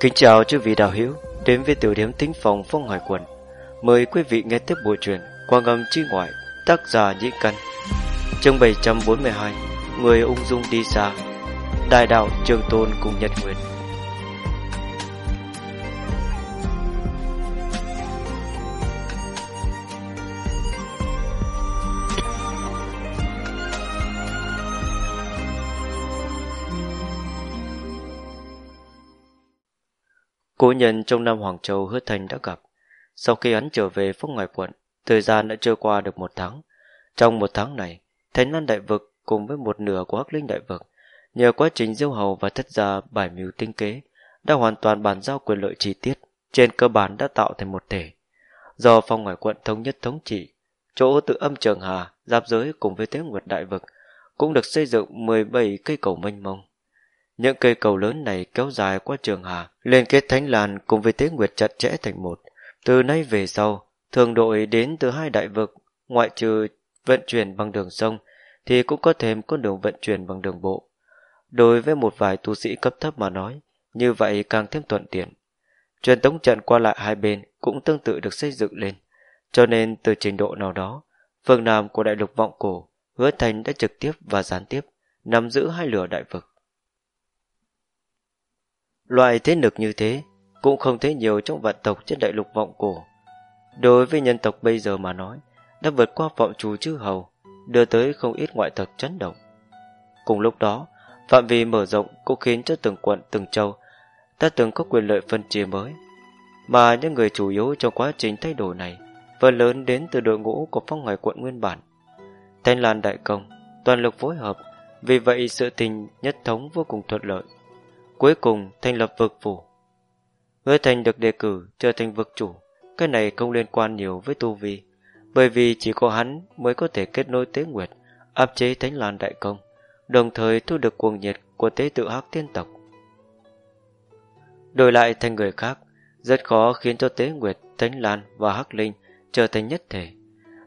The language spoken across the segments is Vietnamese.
Kính chào chư vị đạo hữu đến với tiểu điểm tính phòng phong hải quần. Mời quý vị nghe tiếp bộ truyện Quang âm chi ngoại, tác giả Nhĩ Căn. Chương 742, Người ung dung đi xa. Đại đạo Trường Tôn cùng Nhật Nguyệt. Nhân trong năm Hoàng Châu hứa thành đã gặp. Sau khi hắn trở về phong ngoài quận, thời gian đã trôi qua được một tháng. Trong một tháng này, Thánh Lan Đại Vực cùng với một nửa của Hắc Linh Đại Vực, nhờ quá trình diêu hầu và thất gia bài mưu tinh kế, đã hoàn toàn bàn giao quyền lợi chi tiết, trên cơ bản đã tạo thành một thể. Do phong ngoài quận thống nhất thống trị, chỗ tự âm trường hà, giáp giới cùng với tế nguyệt đại vực, cũng được xây dựng 17 cây cầu mênh mông. Những cây cầu lớn này kéo dài qua trường hà, liên kết thánh làn cùng với tế nguyệt chặt chẽ thành một. Từ nay về sau, thường đội đến từ hai đại vực, ngoại trừ vận chuyển bằng đường sông, thì cũng có thêm con đường vận chuyển bằng đường bộ. Đối với một vài tu sĩ cấp thấp mà nói, như vậy càng thêm thuận tiện. Truyền tống trận qua lại hai bên cũng tương tự được xây dựng lên, cho nên từ trình độ nào đó, phương Nam của đại lục vọng cổ, hứa thành đã trực tiếp và gián tiếp nắm giữ hai lửa đại vực. Loại thế lực như thế cũng không thấy nhiều trong vạn tộc trên đại lục vọng cổ. Đối với nhân tộc bây giờ mà nói, đã vượt qua vọng chủ chư hầu, đưa tới không ít ngoại tộc chấn động. Cùng lúc đó, phạm vi mở rộng cũng khiến cho từng quận từng châu ta từng có quyền lợi phân chia mới. Mà những người chủ yếu trong quá trình thay đổi này phần lớn đến từ đội ngũ của phong ngoài quận nguyên bản. Thanh Lan Đại Công, toàn lực phối hợp, vì vậy sự tình nhất thống vô cùng thuận lợi. Cuối cùng thành lập vực phủ. Hứa Thành được đề cử trở thành vực chủ, cái này không liên quan nhiều với tu vi, bởi vì chỉ có hắn mới có thể kết nối tế nguyệt, áp chế Thánh Lan Đại Công, đồng thời thu được cuồng nhiệt của tế tự hắc tiên tộc. Đổi lại thành người khác, rất khó khiến cho tế nguyệt, Thánh Lan và hắc linh trở thành nhất thể,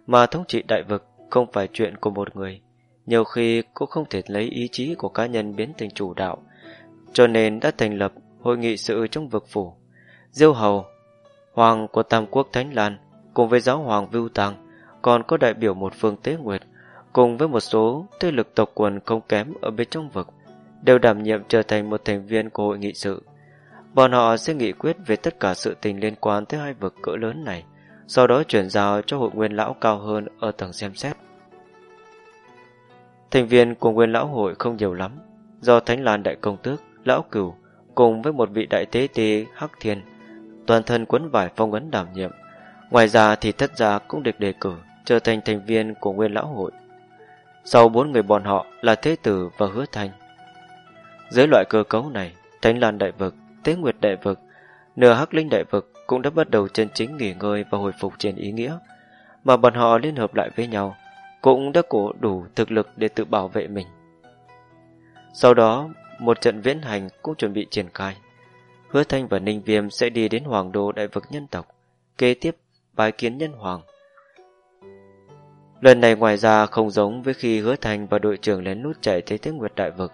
mà thống trị đại vực không phải chuyện của một người, nhiều khi cũng không thể lấy ý chí của cá nhân biến thành chủ đạo, cho nên đã thành lập hội nghị sự trong vực phủ. Diêu Hầu, Hoàng của Tam Quốc Thánh Lan, cùng với giáo hoàng Vưu Tăng, còn có đại biểu một phương Tế Nguyệt, cùng với một số thế lực tộc quần không kém ở bên trong vực, đều đảm nhiệm trở thành một thành viên của hội nghị sự. Bọn họ sẽ nghị quyết về tất cả sự tình liên quan tới hai vực cỡ lớn này, sau đó chuyển giao cho hội nguyên lão cao hơn ở tầng xem xét. Thành viên của nguyên lão hội không nhiều lắm, do Thánh Lan Đại Công Tước, Lão Cửu cùng với một vị đại tế ti Hắc Thiên, toàn thân quấn vải phong ấn đảm nhiệm. Ngoài ra thì thất gia cũng được đề cử trở thành thành viên của nguyên lão hội. Sau bốn người bọn họ là Thế Tử và Hứa Thanh. Dưới loại cơ cấu này, Thánh Lan Đại Vực, Tế Nguyệt Đại Vực, nửa Hắc Linh Đại Vực cũng đã bắt đầu chân chính nghỉ ngơi và hồi phục trên ý nghĩa, mà bọn họ liên hợp lại với nhau, cũng đã cổ đủ thực lực để tự bảo vệ mình. Sau đó, một trận viễn hành cũng chuẩn bị triển khai. Hứa Thanh và Ninh Viêm sẽ đi đến Hoàng Đô Đại vực nhân tộc, kế tiếp bái kiến nhân hoàng. Lần này ngoài ra không giống với khi Hứa Thanh và đội trưởng lén lút chạy tới Thế Nguyệt Đại vực.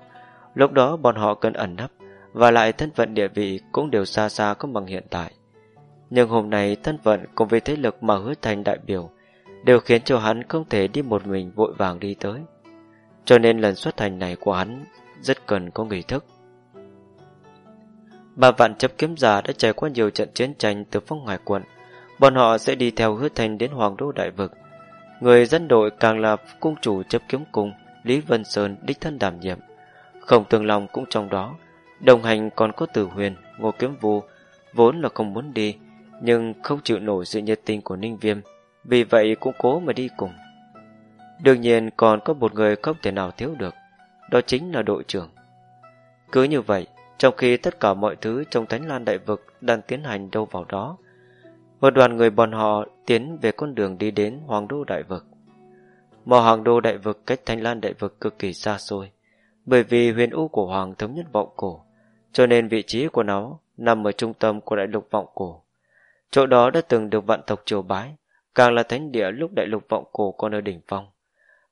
Lúc đó bọn họ cần ẩn nấp, và lại thân phận địa vị cũng đều xa xa không bằng hiện tại. Nhưng hôm nay thân phận cùng với thế lực mà Hứa Thanh đại biểu đều khiến cho hắn không thể đi một mình vội vàng đi tới. Cho nên lần xuất hành này của hắn rất cần có nghi thức. Ba vạn chấp kiếm giả đã trải qua nhiều trận chiến tranh từ phong hải quận. Bọn họ sẽ đi theo hứa thành đến Hoàng đô đại vực. Người dân đội càng là cung chủ chấp kiếm cung, Lý Vân Sơn đích thân đảm nhiệm. khổng tường lòng cũng trong đó. Đồng hành còn có Tử Huyền, Ngô Kiếm Vu, vốn là không muốn đi, nhưng không chịu nổi sự nhiệt tình của Ninh Viêm, vì vậy cũng cố mà đi cùng. Đương nhiên còn có một người không thể nào thiếu được, đó chính là đội trưởng. Cứ như vậy, trong khi tất cả mọi thứ trong Thánh Lan Đại Vực đang tiến hành đâu vào đó, một đoàn người bọn họ tiến về con đường đi đến Hoàng Đô Đại Vực. Mà Hoàng Đô Đại Vực cách Thánh Lan Đại Vực cực kỳ xa xôi, bởi vì huyền u của Hoàng thống nhất vọng cổ, cho nên vị trí của nó nằm ở trung tâm của đại lục vọng cổ. Chỗ đó đã từng được vạn tộc triều bái, càng là thánh địa lúc đại lục vọng cổ còn ở đỉnh phong.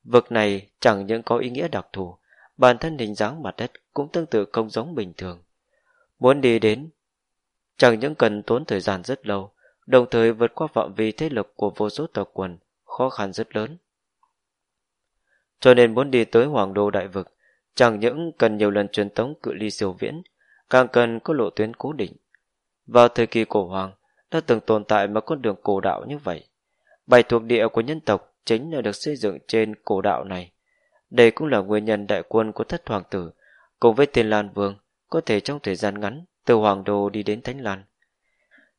Vực này chẳng những có ý nghĩa đặc thù, bản thân hình dáng mặt đất cũng tương tự không giống bình thường. Muốn đi đến chẳng những cần tốn thời gian rất lâu, đồng thời vượt qua phạm vi thế lực của vô số tộc quần, khó khăn rất lớn. Cho nên muốn đi tới Hoàng Đô Đại Vực, chẳng những cần nhiều lần truyền tống cự ly siêu viễn, càng cần có lộ tuyến cố định. Vào thời kỳ cổ hoàng, đã từng tồn tại một con đường cổ đạo như vậy. bài thuộc địa của nhân tộc chính là được xây dựng trên cổ đạo này. Đây cũng là nguyên nhân đại quân của thất hoàng tử, cùng với tiền Lan Vương, có thể trong thời gian ngắn từ Hoàng Đô đi đến Thánh Lan.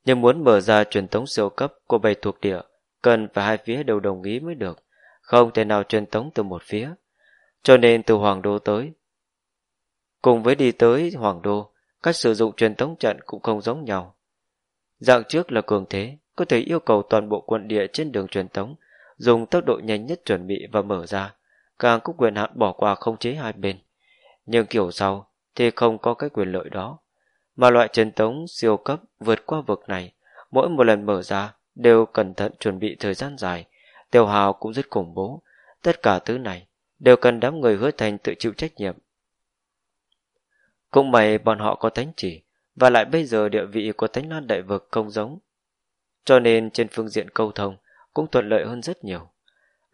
Nhưng muốn mở ra truyền tống siêu cấp của bảy thuộc địa, cần phải hai phía đều đồng ý mới được, không thể nào truyền tống từ một phía. Cho nên từ Hoàng Đô tới. Cùng với đi tới Hoàng Đô, cách sử dụng truyền tống trận cũng không giống nhau. Dạng trước là cường thế, có thể yêu cầu toàn bộ quận địa trên đường truyền tống dùng tốc độ nhanh nhất chuẩn bị và mở ra, càng có quyền hạn bỏ qua không chế hai bên. Nhưng kiểu sau thì không có cái quyền lợi đó. Mà loại truyền tống siêu cấp vượt qua vực này, mỗi một lần mở ra đều cẩn thận chuẩn bị thời gian dài, tiêu hào cũng rất khủng bố. Tất cả thứ này đều cần đám người hứa thành tự chịu trách nhiệm. Cũng may bọn họ có thánh chỉ, và lại bây giờ địa vị của thánh lan đại vực không giống. Cho nên trên phương diện câu thông cũng thuận lợi hơn rất nhiều.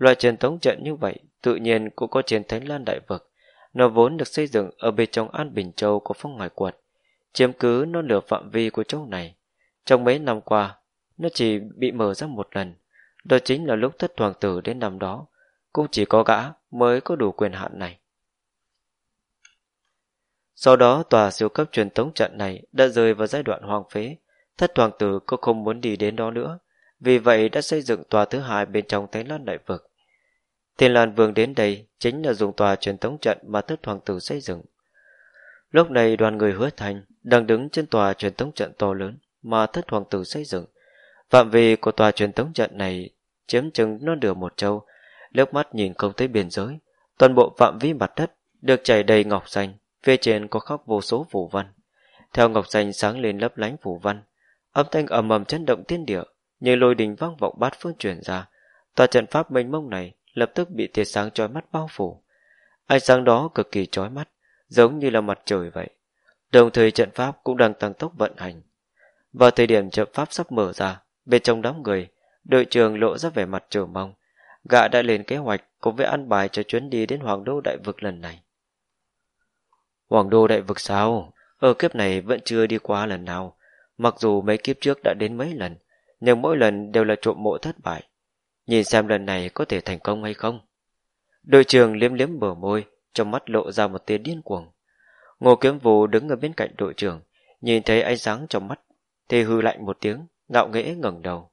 Loại truyền thống trận như vậy tự nhiên cũng có trên thánh lan đại vực. Nó vốn được xây dựng ở bên trong An Bình Châu của phong ngoài quật, chiếm cứ nó nửa phạm vi của châu này. Trong mấy năm qua, nó chỉ bị mở ra một lần. Đó chính là lúc thất hoàng tử đến năm đó, cũng chỉ có gã mới có đủ quyền hạn này. Sau đó tòa siêu cấp truyền thống trận này đã rơi vào giai đoạn hoang phế, thất hoàng tử cũng không muốn đi đến đó nữa, vì vậy đã xây dựng tòa thứ hai bên trong Thánh Lan Đại Vực. Thiên Lan Vương đến đây chính là dùng tòa truyền tống trận mà thất hoàng tử xây dựng. Lúc này đoàn người hứa thành đang đứng trên tòa truyền tống trận to lớn mà thất hoàng tử xây dựng. Phạm vi của tòa truyền tống trận này chiếm chừng non nửa một châu, nước mắt nhìn không thấy biên giới. Toàn bộ phạm vi mặt đất được chảy đầy ngọc xanh, phía trên có khắc vô số phủ văn. Theo ngọc xanh sáng lên lấp lánh phủ văn, âm thanh ầm ầm chấn động thiên địa, như lôi đình vang vọng bát phương truyền ra. Tòa trận pháp mênh mông này lập tức bị tia sáng chói mắt bao phủ. Ánh sáng đó cực kỳ chói mắt, giống như là mặt trời vậy. Đồng thời trận pháp cũng đang tăng tốc vận hành. Vào thời điểm trận pháp sắp mở ra, bên trong đám người, đội trưởng lộ ra vẻ mặt chờ mong. Gã đã lên kế hoạch cùng với ăn bài cho chuyến đi đến Hoàng Đô Đại Vực lần này. Hoàng Đô Đại Vực sao? Ở kiếp này vẫn chưa đi qua lần nào. Mặc dù mấy kiếp trước đã đến mấy lần, nhưng mỗi lần đều là trộm mộ thất bại. Nhìn xem lần này có thể thành công hay không. Đội trưởng liếm liếm bờ môi, trong mắt lộ ra một tia điên cuồng. Ngô Kiếm Vũ đứng ở bên cạnh đội trưởng, nhìn thấy ánh sáng trong mắt, thì hư lạnh một tiếng, ngạo nghễ ngẩng đầu.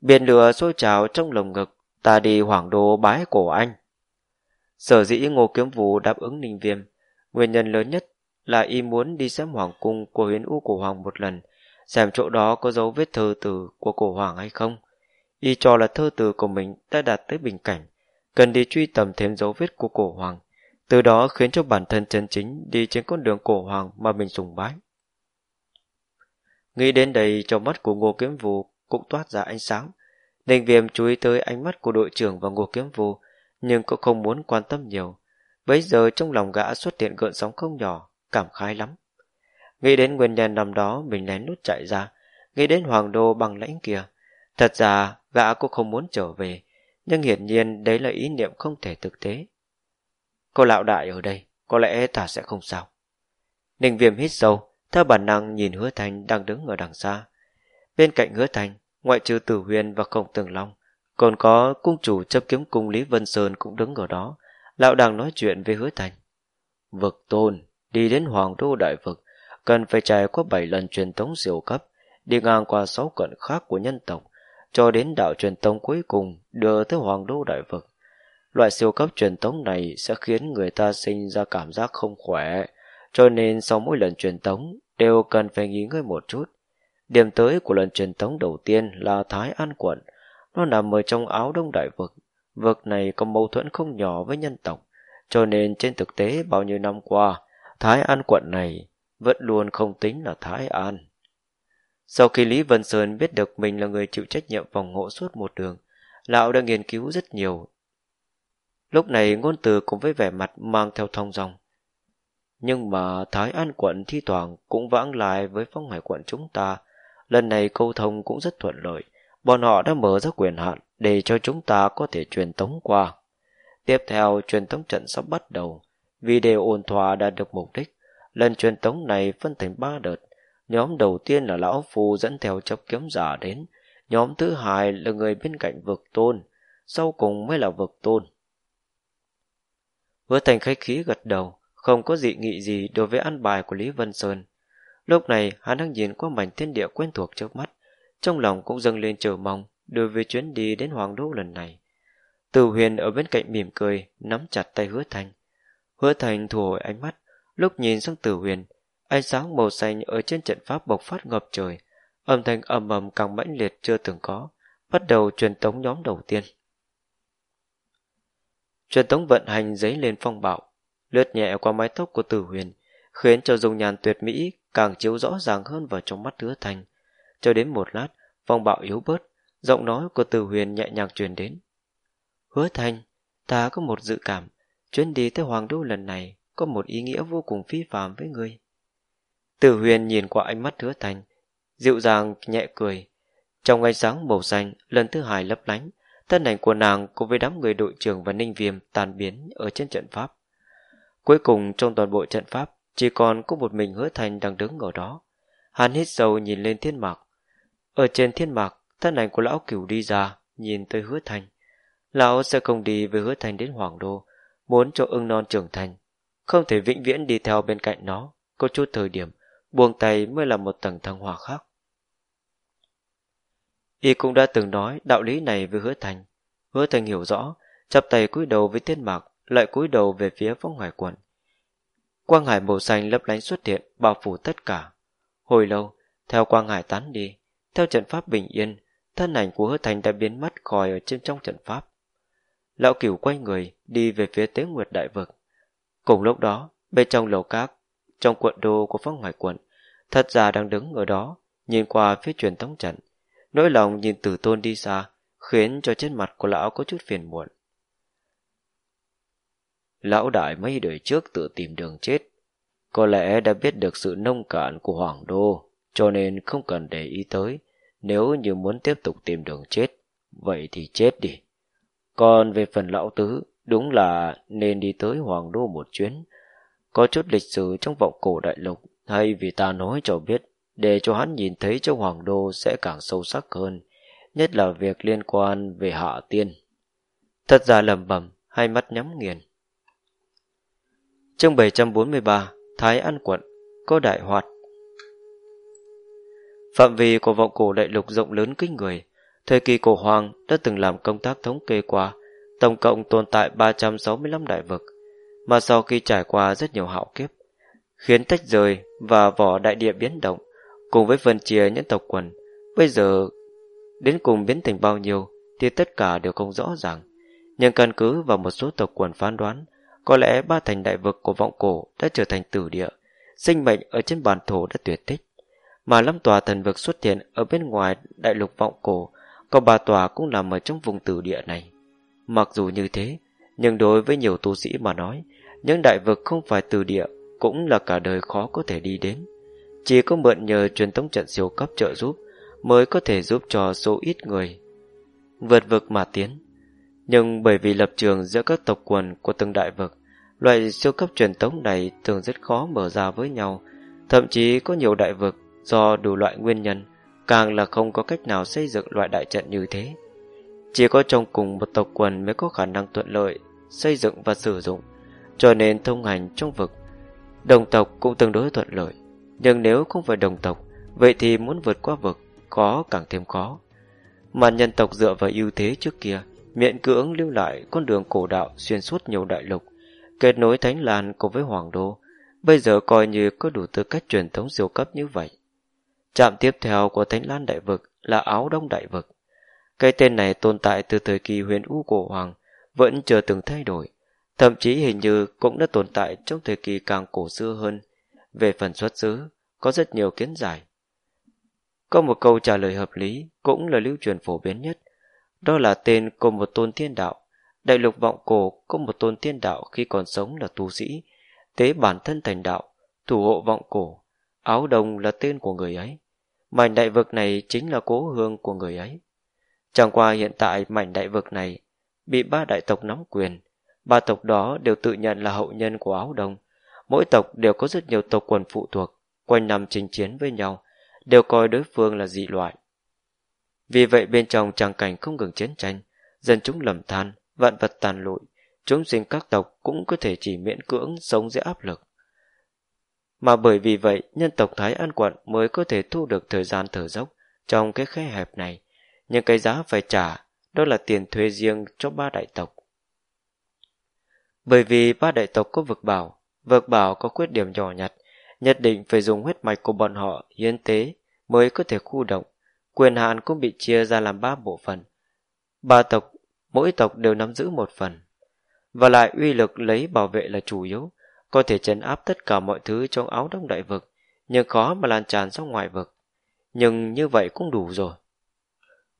Biển lửa sôi trào trong lồng ngực, ta đi hoàng đô bái cổ anh. Sở dĩ Ngô Kiếm Vũ đáp ứng Ninh Viêm, nguyên nhân lớn nhất là y muốn đi xem hoàng cung của huyền u cổ hoàng một lần, xem chỗ đó có dấu vết thơ từ của cổ hoàng hay không. Y cho là thơ từ của mình đã đạt tới bình cảnh, cần đi truy tầm thêm dấu vết của cổ hoàng, từ đó khiến cho bản thân chân chính đi trên con đường cổ hoàng mà mình sùng bái. Nghĩ đến đây trong mắt của Ngô Kiếm Vũ cũng toát ra ánh sáng. Ninh Viêm chú ý tới ánh mắt của đội trưởng và Ngô Kiếm Vũ, nhưng cũng không muốn quan tâm nhiều. Bấy giờ trong lòng gã xuất hiện gợn sóng không nhỏ, cảm khái lắm. Nghĩ đến nguyên nhân năm đó mình lén nút chạy ra, nghĩ đến hoàng đô bằng lãnh kia. Thật ra gã cũng không muốn trở về, nhưng hiển nhiên đấy là ý niệm không thể thực tế. Cô lão đại ở đây, có lẽ ta sẽ không sao. Ninh viêm hít sâu, theo bản năng nhìn hứa thành đang đứng ở đằng xa. Bên cạnh hứa thành, ngoại trừ tử huyền và Khổng tường long, còn có cung chủ chấp kiếm cung Lý Vân Sơn cũng đứng ở đó. Lão đang nói chuyện với hứa thành. Vực tôn, đi đến hoàng đô đại vực, cần phải trải qua 7 lần truyền thống siêu cấp, đi ngang qua 6 cận khác của nhân tộc, cho đến đạo truyền tống cuối cùng đưa tới hoàng đô đại vực. Loại siêu cấp truyền tống này sẽ khiến người ta sinh ra cảm giác không khỏe, cho nên sau mỗi lần truyền tống đều cần phải nghỉ ngơi một chút. Điểm tới của lần truyền tống đầu tiên là Thái An quận, nó nằm ở trong áo đông đại vực. Vực này có mâu thuẫn không nhỏ với nhân tộc, cho nên trên thực tế bao nhiêu năm qua, Thái An quận này vẫn luôn không tính là Thái An. Sau khi Lý Vân Sơn biết được mình là người chịu trách nhiệm phòng hộ suốt một đường, lão đã nghiên cứu rất nhiều. Lúc này ngôn từ cùng với vẻ mặt mang theo thông dòng. nhưng mà Thái An quận thi thoảng cũng vãng lại với phong hải quận chúng ta. Lần này câu thông cũng rất thuận lợi. Bọn họ đã mở ra quyền hạn để cho chúng ta có thể truyền tống qua. Tiếp theo, truyền tống trận sắp bắt đầu. Vì để ổn thỏa đạt được mục đích, lần truyền tống này phân thành ba đợt. Nhóm đầu tiên là Lão Phu dẫn theo chấp kiếm giả đến. Nhóm thứ hai là người bên cạnh vực tôn. Sau cùng mới là vực tôn. Hứa thành khách khí gật đầu, không có dị nghị gì đối với ăn bài của Lý Vân Sơn. Lúc này hắn đang nhìn qua mảnh thiên địa quen thuộc trước mắt, trong lòng cũng dâng lên chờ mong đối với chuyến đi đến Hoàng Đô lần này. Từ huyền ở bên cạnh mỉm cười, nắm chặt tay hứa thành. Hứa thành thu hồi ánh mắt, lúc nhìn sang tử huyền, ánh sáng màu xanh ở trên trận pháp bộc phát ngập trời, âm thanh ầm ầm càng mãnh liệt chưa từng có, bắt đầu truyền tống nhóm đầu tiên. Truyền tống vận hành giấy lên phong bạo, lướt nhẹ qua mái tóc của tử huyền, khiến cho dung nhàn tuyệt mỹ càng chiếu rõ ràng hơn vào trong mắt hứa thành. Cho đến một lát, phong bạo yếu bớt, giọng nói của tử huyền nhẹ nhàng truyền đến. Hứa thành, ta có một dự cảm, chuyến đi tới Hoàng Đô lần này có một ý nghĩa vô cùng phi phạm với ngươi. Tử huyền nhìn qua ánh mắt hứa thành, dịu dàng nhẹ cười. Trong ánh sáng màu xanh, lần thứ hai lấp lánh, thân ảnh của nàng cùng với đám người đội trưởng và ninh viêm tàn biến ở trên trận pháp. Cuối cùng trong toàn bộ trận pháp, chỉ còn có một mình hứa thành đang đứng ở đó. Hắn hít sâu nhìn lên thiên mạc. Ở trên thiên mạc, thân ảnh của lão cửu đi ra, nhìn tới hứa thành. Lão sẽ không đi với hứa thành đến Hoàng Đô, muốn cho ưng non trưởng thành. Không thể vĩnh viễn đi theo bên cạnh nó, có chút thời điểm, buông tay mới là một tầng thăng hòa khác. Y cũng đã từng nói đạo lý này với hứa thành. Hứa thành hiểu rõ, chắp tay cúi đầu với tiên mạc, lại cúi đầu về phía phong hải quận. Quang hải màu xanh lấp lánh xuất hiện, bao phủ tất cả. Hồi lâu, theo quang hải tán đi, theo trận pháp bình yên, thân ảnh của hứa thành đã biến mất khỏi ở trên trong trận pháp. Lão cửu quay người, đi về phía tế nguyệt đại vực. Cùng lúc đó, bên trong lầu cát, trong quận đô của phong ngoại quận, thật ra đang đứng ở đó, nhìn qua phía truyền tống trận. Nỗi lòng nhìn tử tôn đi xa, khiến cho trên mặt của lão có chút phiền muộn. Lão đại mấy đời trước tự tìm đường chết, có lẽ đã biết được sự nông cạn của Hoàng Đô, cho nên không cần để ý tới, nếu như muốn tiếp tục tìm đường chết, vậy thì chết đi. Còn về phần lão tứ, đúng là nên đi tới Hoàng Đô một chuyến, có chút lịch sử trong vọng cổ đại lục, hay vì ta nói cho biết, để cho hắn nhìn thấy trong Hoàng Đô sẽ càng sâu sắc hơn, nhất là việc liên quan về hạ tiên. Thật ra lầm bầm, hai mắt nhắm nghiền. Chương 743 Thái An Quận Có Đại Hoạt Phạm vi của vọng cổ đại lục rộng lớn kinh người Thời kỳ cổ hoàng đã từng làm công tác thống kê qua Tổng cộng tồn tại 365 đại vực mà sau khi trải qua rất nhiều hạo kiếp Khiến tách rời và vỏ đại địa biến động Cùng với phân chia những tộc quần Bây giờ đến cùng biến thành bao nhiêu Thì tất cả đều không rõ ràng Nhưng căn cứ vào một số tộc quần phán đoán có lẽ ba thành đại vực của vọng cổ đã trở thành tử địa, sinh mệnh ở trên bản thổ đã tuyệt tích. Mà lâm tòa thần vực xuất hiện ở bên ngoài đại lục vọng cổ, còn ba tòa cũng nằm ở trong vùng tử địa này. Mặc dù như thế, nhưng đối với nhiều tu sĩ mà nói, những đại vực không phải từ địa cũng là cả đời khó có thể đi đến. Chỉ có mượn nhờ truyền thống trận siêu cấp trợ giúp mới có thể giúp cho số ít người vượt vực mà tiến. Nhưng bởi vì lập trường giữa các tộc quần của từng đại vực, loại siêu cấp truyền thống này thường rất khó mở ra với nhau. Thậm chí có nhiều đại vực do đủ loại nguyên nhân, càng là không có cách nào xây dựng loại đại trận như thế. Chỉ có trong cùng một tộc quần mới có khả năng thuận lợi xây dựng và sử dụng, cho nên thông hành trong vực. Đồng tộc cũng tương đối thuận lợi, nhưng nếu không phải đồng tộc, vậy thì muốn vượt qua vực có càng thêm khó. Mà nhân tộc dựa vào ưu thế trước kia, miễn cưỡng lưu lại con đường cổ đạo xuyên suốt nhiều đại lục, kết nối Thánh Lan cùng với Hoàng Đô, bây giờ coi như có đủ tư cách truyền thống siêu cấp như vậy. Trạm tiếp theo của Thánh Lan Đại Vực là Áo Đông Đại Vực. Cái tên này tồn tại từ thời kỳ huyền U cổ Hoàng, vẫn chưa từng thay đổi, thậm chí hình như cũng đã tồn tại trong thời kỳ càng cổ xưa hơn. Về phần xuất xứ, có rất nhiều kiến giải. Có một câu trả lời hợp lý, cũng là lưu truyền phổ biến nhất, đó là tên của một tôn thiên đạo. Đại lục vọng cổ có một tôn thiên đạo khi còn sống là tu sĩ. tế bản thân thành đạo, thủ hộ vọng cổ, áo đồng là tên của người ấy. Mảnh đại vực này chính là cố hương của người ấy. Chẳng qua hiện tại mảnh đại vực này bị ba đại tộc nắm quyền, ba tộc đó đều tự nhận là hậu nhân của áo đồng. Mỗi tộc đều có rất nhiều tộc quần phụ thuộc, quanh năm chinh chiến với nhau, đều coi đối phương là dị loại. Vì vậy bên trong tràng cảnh không ngừng chiến tranh, dân chúng lầm than, vạn vật tàn lụi, chúng sinh các tộc cũng có thể chỉ miễn cưỡng sống dưới áp lực. Mà bởi vì vậy, nhân tộc Thái An Quận mới có thể thu được thời gian thở dốc trong cái khe hẹp này, nhưng cái giá phải trả đó là tiền thuê riêng cho ba đại tộc. Bởi vì ba đại tộc có vực bảo, vực bảo có khuyết điểm nhỏ nhặt, nhất định phải dùng huyết mạch của bọn họ hiến tế mới có thể khu động. Quyền hạn cũng bị chia ra làm ba bộ phận. Ba tộc, mỗi tộc đều nắm giữ một phần. Và lại uy lực lấy bảo vệ là chủ yếu, có thể chấn áp tất cả mọi thứ trong áo đông đại vực, nhưng khó mà lan tràn ra ngoài vực. Nhưng như vậy cũng đủ rồi.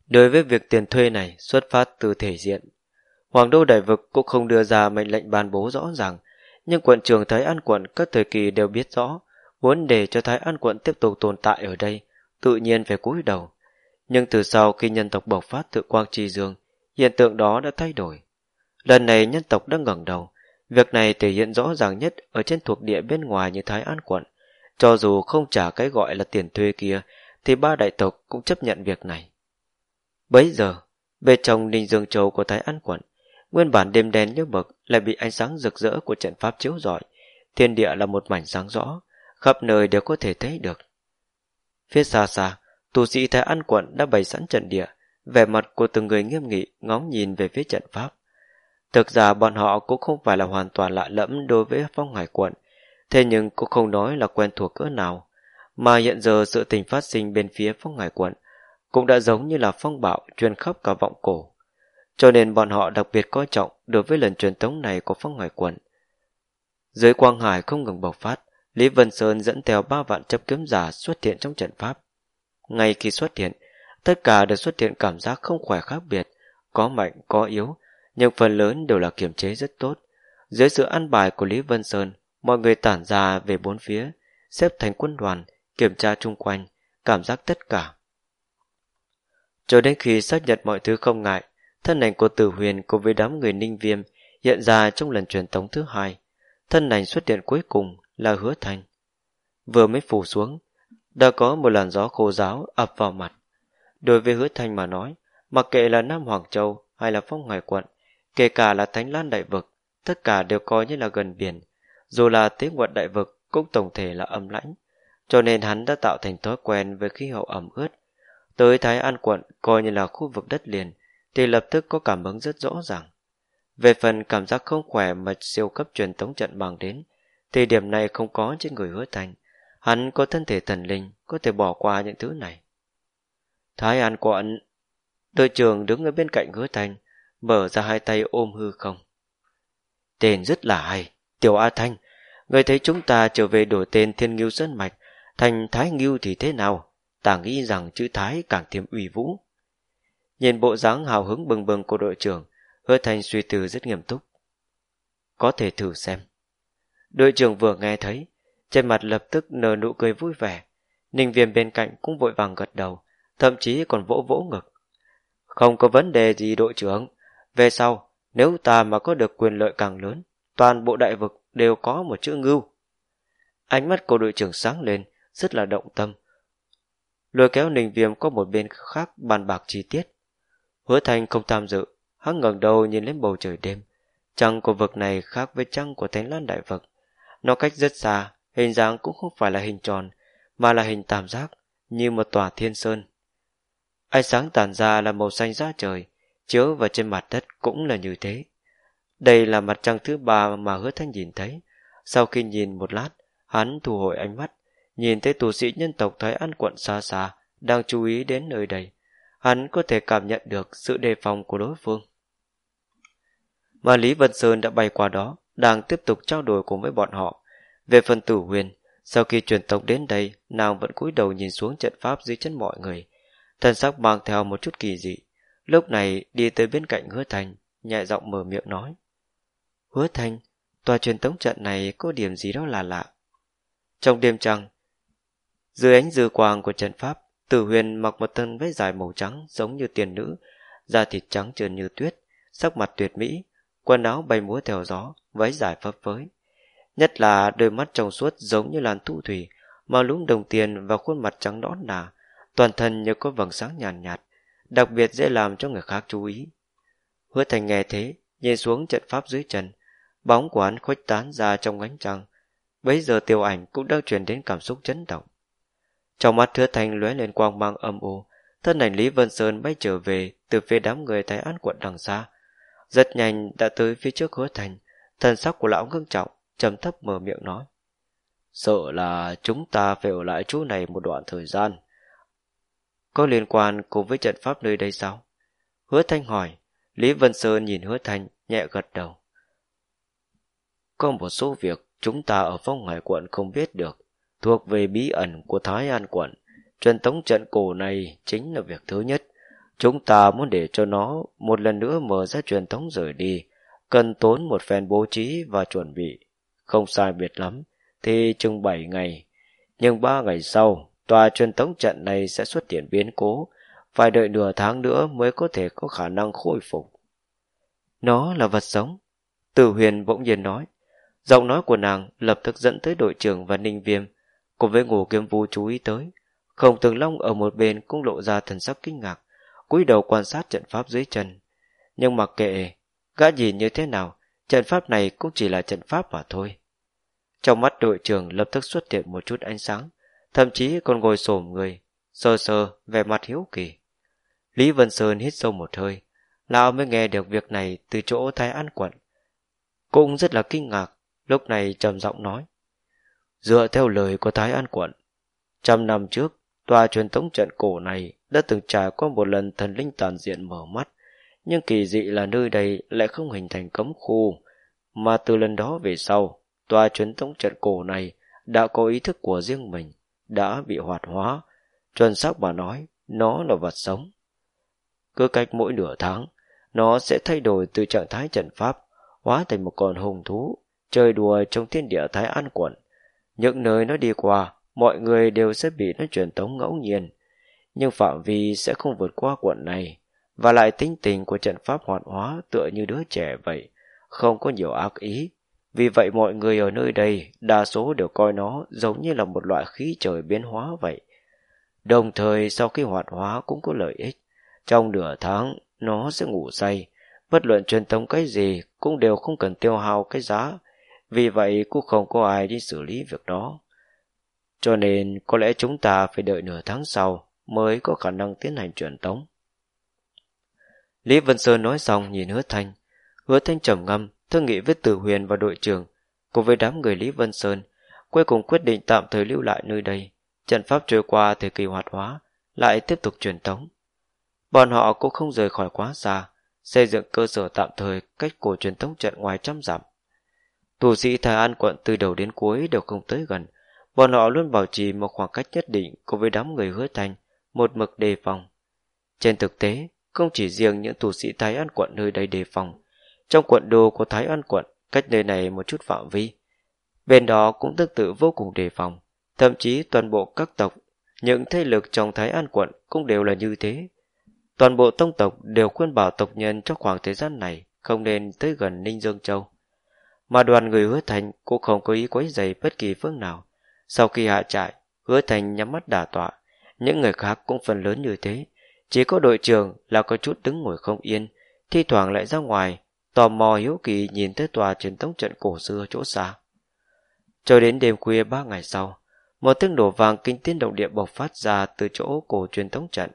Đối với việc tiền thuê này xuất phát từ thể diện, Hoàng đô đại vực cũng không đưa ra mệnh lệnh ban bố rõ ràng, nhưng quận trưởng Thái An quận các thời kỳ đều biết rõ, muốn để cho Thái An quận tiếp tục tồn tại ở đây, tự nhiên phải cúi đầu. Nhưng từ sau khi nhân tộc bộc phát tự quang trì dương, hiện tượng đó đã thay đổi. Lần này nhân tộc đã ngẩng đầu, việc này thể hiện rõ ràng nhất ở trên thuộc địa bên ngoài như Thái An quận. Cho dù không trả cái gọi là tiền thuê kia, thì ba đại tộc cũng chấp nhận việc này. Bấy giờ, về trong Ninh Dương Châu của Thái An quận, nguyên bản đêm đen như mực lại bị ánh sáng rực rỡ của trận pháp chiếu rọi. Thiên địa là một mảnh sáng rõ, khắp nơi đều có thể thấy được. Phía xa xa, tù sĩ Thái An quận đã bày sẵn trận địa, vẻ mặt của từng người nghiêm nghị ngóng nhìn về phía trận pháp. Thực ra bọn họ cũng không phải là hoàn toàn lạ lẫm đối với phong hải quận, thế nhưng cũng không nói là quen thuộc cỡ nào. Mà hiện giờ sự tình phát sinh bên phía phong hải quận cũng đã giống như là phong bạo truyền khắp cả vọng cổ. Cho nên bọn họ đặc biệt coi trọng đối với lần truyền tống này của phong hải quần Dưới quang hải không ngừng bộc phát, Lý Vân Sơn dẫn theo ba vạn chấp kiếm giả xuất hiện trong trận pháp. Ngay khi xuất hiện, tất cả đều xuất hiện cảm giác không khỏe khác biệt, có mạnh, có yếu, nhưng phần lớn đều là kiềm chế rất tốt. Dưới sự ăn bài của Lý Vân Sơn, mọi người tản ra về bốn phía, xếp thành quân đoàn, kiểm tra chung quanh, cảm giác tất cả. Cho đến khi xác nhận mọi thứ không ngại, thân ảnh của Tử Huyền cùng với đám người ninh viêm hiện ra trong lần truyền tống thứ hai. Thân ảnh xuất hiện cuối cùng là hứa thành. Vừa mới phủ xuống, đã có một làn gió khô giáo ập vào mặt. Đối với hứa thành mà nói, mặc kệ là Nam Hoàng Châu hay là Phong Hải Quận, kể cả là Thánh Lan Đại Vực, tất cả đều coi như là gần biển. Dù là tế quận Đại Vực cũng tổng thể là âm lãnh, cho nên hắn đã tạo thành thói quen với khí hậu ẩm ướt. Tới Thái An Quận coi như là khu vực đất liền, thì lập tức có cảm ứng rất rõ ràng. Về phần cảm giác không khỏe mà siêu cấp truyền tống trận bằng đến, thì điểm này không có trên người hứa thành. Hắn có thân thể thần linh, có thể bỏ qua những thứ này. Thái An quận, đội trưởng đứng ở bên cạnh hứa thành, mở ra hai tay ôm hư không. Tên rất là hay, Tiểu A Thanh, người thấy chúng ta trở về đổi tên Thiên Nghiêu Sơn Mạch, thành Thái Nghiêu thì thế nào? Ta nghĩ rằng chữ Thái càng thêm uy vũ. Nhìn bộ dáng hào hứng bừng bừng của đội trưởng, hứa thành suy tư rất nghiêm túc. Có thể thử xem. Đội trưởng vừa nghe thấy, trên mặt lập tức nở nụ cười vui vẻ. Ninh viêm bên cạnh cũng vội vàng gật đầu, thậm chí còn vỗ vỗ ngực. Không có vấn đề gì đội trưởng. Về sau, nếu ta mà có được quyền lợi càng lớn, toàn bộ đại vực đều có một chữ ngưu. Ánh mắt của đội trưởng sáng lên, rất là động tâm. Lôi kéo ninh viêm có một bên khác bàn bạc chi tiết. Hứa thành không tham dự, hắn ngẩng đầu nhìn lên bầu trời đêm. Trăng của vực này khác với trăng của thánh lan đại vực. Nó cách rất xa, hình dáng cũng không phải là hình tròn, mà là hình tam giác, như một tòa thiên sơn. Ánh sáng tản ra là màu xanh da trời, chiếu vào trên mặt đất cũng là như thế. Đây là mặt trăng thứ ba mà hứa thanh nhìn thấy. Sau khi nhìn một lát, hắn thu hồi ánh mắt, nhìn thấy tù sĩ nhân tộc Thái An quận xa xa, đang chú ý đến nơi đây. Hắn có thể cảm nhận được sự đề phòng của đối phương. Mà Lý Vân Sơn đã bay qua đó, đang tiếp tục trao đổi cùng với bọn họ. Về phần tử huyền, sau khi truyền tộc đến đây, nàng vẫn cúi đầu nhìn xuống trận pháp dưới chân mọi người. thần sắc mang theo một chút kỳ dị. Lúc này đi tới bên cạnh hứa thành, nhẹ giọng mở miệng nói. Hứa thành, tòa truyền tống trận này có điểm gì đó là lạ. Trong đêm trăng, dưới ánh dư quang của trận pháp, Tử Huyền mặc một thân váy dài màu trắng giống như tiền nữ, da thịt trắng trơn như tuyết, sắc mặt tuyệt mỹ, quần áo bay múa theo gió, váy dài phấp phới. Nhất là đôi mắt trong suốt giống như làn thu thủy, mà lúng đồng tiền và khuôn mặt trắng nõn nà, toàn thân như có vầng sáng nhàn nhạt, nhạt, đặc biệt dễ làm cho người khác chú ý. Hứa thành nghe thế, nhìn xuống trận pháp dưới chân, bóng của hắn khuếch tán ra trong ánh trăng. Bấy giờ tiêu ảnh cũng đang truyền đến cảm xúc chấn động. Trong mắt hứa thành lóe lên quang mang âm u, thân ảnh Lý Vân Sơn bay trở về từ phía đám người thái án quận đằng xa. Rất nhanh đã tới phía trước hứa thành, thần sắc của lão ngưng trọng, trầm thấp mở miệng nói. Sợ là chúng ta phải ở lại chỗ này một đoạn thời gian. Có liên quan cùng với trận pháp nơi đây sao? Hứa Thanh hỏi. Lý Vân Sơn nhìn Hứa Thanh, nhẹ gật đầu. Có một số việc chúng ta ở phong hải quận không biết được, thuộc về bí ẩn của Thái An quận. Truyền tống trận cổ này chính là việc thứ nhất. Chúng ta muốn để cho nó một lần nữa mở ra truyền tống rời đi, cần tốn một phen bố trí và chuẩn bị. Không sai biệt lắm, thì chừng 7 ngày. Nhưng 3 ngày sau, tòa truyền tống trận này sẽ xuất hiện biến cố, phải đợi nửa tháng nữa mới có thể có khả năng khôi phục. Nó là vật sống. Tử huyền bỗng nhiên nói. Giọng nói của nàng lập tức dẫn tới đội trưởng và ninh viêm, cùng với ngủ kiếm vu chú ý tới. khổng tường long ở một bên cũng lộ ra thần sắc kinh ngạc, cúi đầu quan sát trận pháp dưới chân. Nhưng mặc kệ, gã nhìn như thế nào, trận pháp này cũng chỉ là trận pháp mà thôi. Trong mắt đội trưởng lập tức xuất hiện một chút ánh sáng, thậm chí còn ngồi xổm người, sơ sơ, vẻ mặt hiếu kỳ. Lý Vân Sơn hít sâu một hơi, lão mới nghe được việc này từ chỗ Thái An quận. Cũng rất là kinh ngạc, lúc này trầm giọng nói. Dựa theo lời của Thái An quận, trăm năm trước, tòa truyền thống trận cổ này đã từng trải qua một lần thần linh toàn diện mở mắt, nhưng kỳ dị là nơi đây lại không hình thành cấm khu, mà từ lần đó về sau, tòa truyền thống trận cổ này đã có ý thức của riêng mình, đã bị hoạt hóa. Chuẩn xác mà nói, nó là vật sống. Cứ cách mỗi nửa tháng, nó sẽ thay đổi từ trạng thái trận pháp, hóa thành một con hùng thú, chơi đùa trong thiên địa thái an quận. Những nơi nó đi qua, mọi người đều sẽ bị nó truyền tống ngẫu nhiên, nhưng phạm vi sẽ không vượt qua quận này, và lại tính tình của trận pháp hoạt hóa tựa như đứa trẻ vậy, không có nhiều ác ý, vì vậy mọi người ở nơi đây đa số đều coi nó giống như là một loại khí trời biến hóa vậy. Đồng thời sau khi hoạt hóa cũng có lợi ích. Trong nửa tháng nó sẽ ngủ say. Bất luận truyền thống cái gì cũng đều không cần tiêu hao cái giá. Vì vậy cũng không có ai đi xử lý việc đó. Cho nên có lẽ chúng ta phải đợi nửa tháng sau mới có khả năng tiến hành truyền tống. Lý Vân Sơn nói xong nhìn hứa thanh. Hứa thanh trầm ngâm thương nghị với Tử Huyền và đội trưởng, cùng với đám người Lý Vân Sơn, cuối cùng quyết định tạm thời lưu lại nơi đây. Trận pháp trôi qua thời kỳ hoạt hóa, lại tiếp tục truyền tống. Bọn họ cũng không rời khỏi quá xa, xây dựng cơ sở tạm thời cách cổ truyền tống trận ngoài trăm dặm. Tù sĩ Thái An quận từ đầu đến cuối đều không tới gần, bọn họ luôn bảo trì một khoảng cách nhất định cùng với đám người hứa thành, một mực đề phòng. Trên thực tế, không chỉ riêng những tù sĩ Thái An quận nơi đây đề phòng, trong quận đô của Thái An quận, cách nơi này một chút phạm vi. Bên đó cũng tương tự vô cùng đề phòng, thậm chí toàn bộ các tộc, những thế lực trong Thái An quận cũng đều là như thế. Toàn bộ tông tộc đều khuyên bảo tộc nhân trong khoảng thời gian này không nên tới gần Ninh Dương Châu. Mà đoàn người hứa thành cũng không có ý quấy dày bất kỳ phương nào. Sau khi hạ trại, hứa thành nhắm mắt đả tọa, những người khác cũng phần lớn như thế. Chỉ có đội trưởng là có chút đứng ngồi không yên, thi thoảng lại ra ngoài tò mò hiếu kỳ nhìn tới tòa truyền thống trận cổ xưa chỗ xa. Cho đến đêm khuya ba ngày sau, một tiếng đổ vàng kinh tiên động địa bộc phát ra từ chỗ cổ truyền thống trận.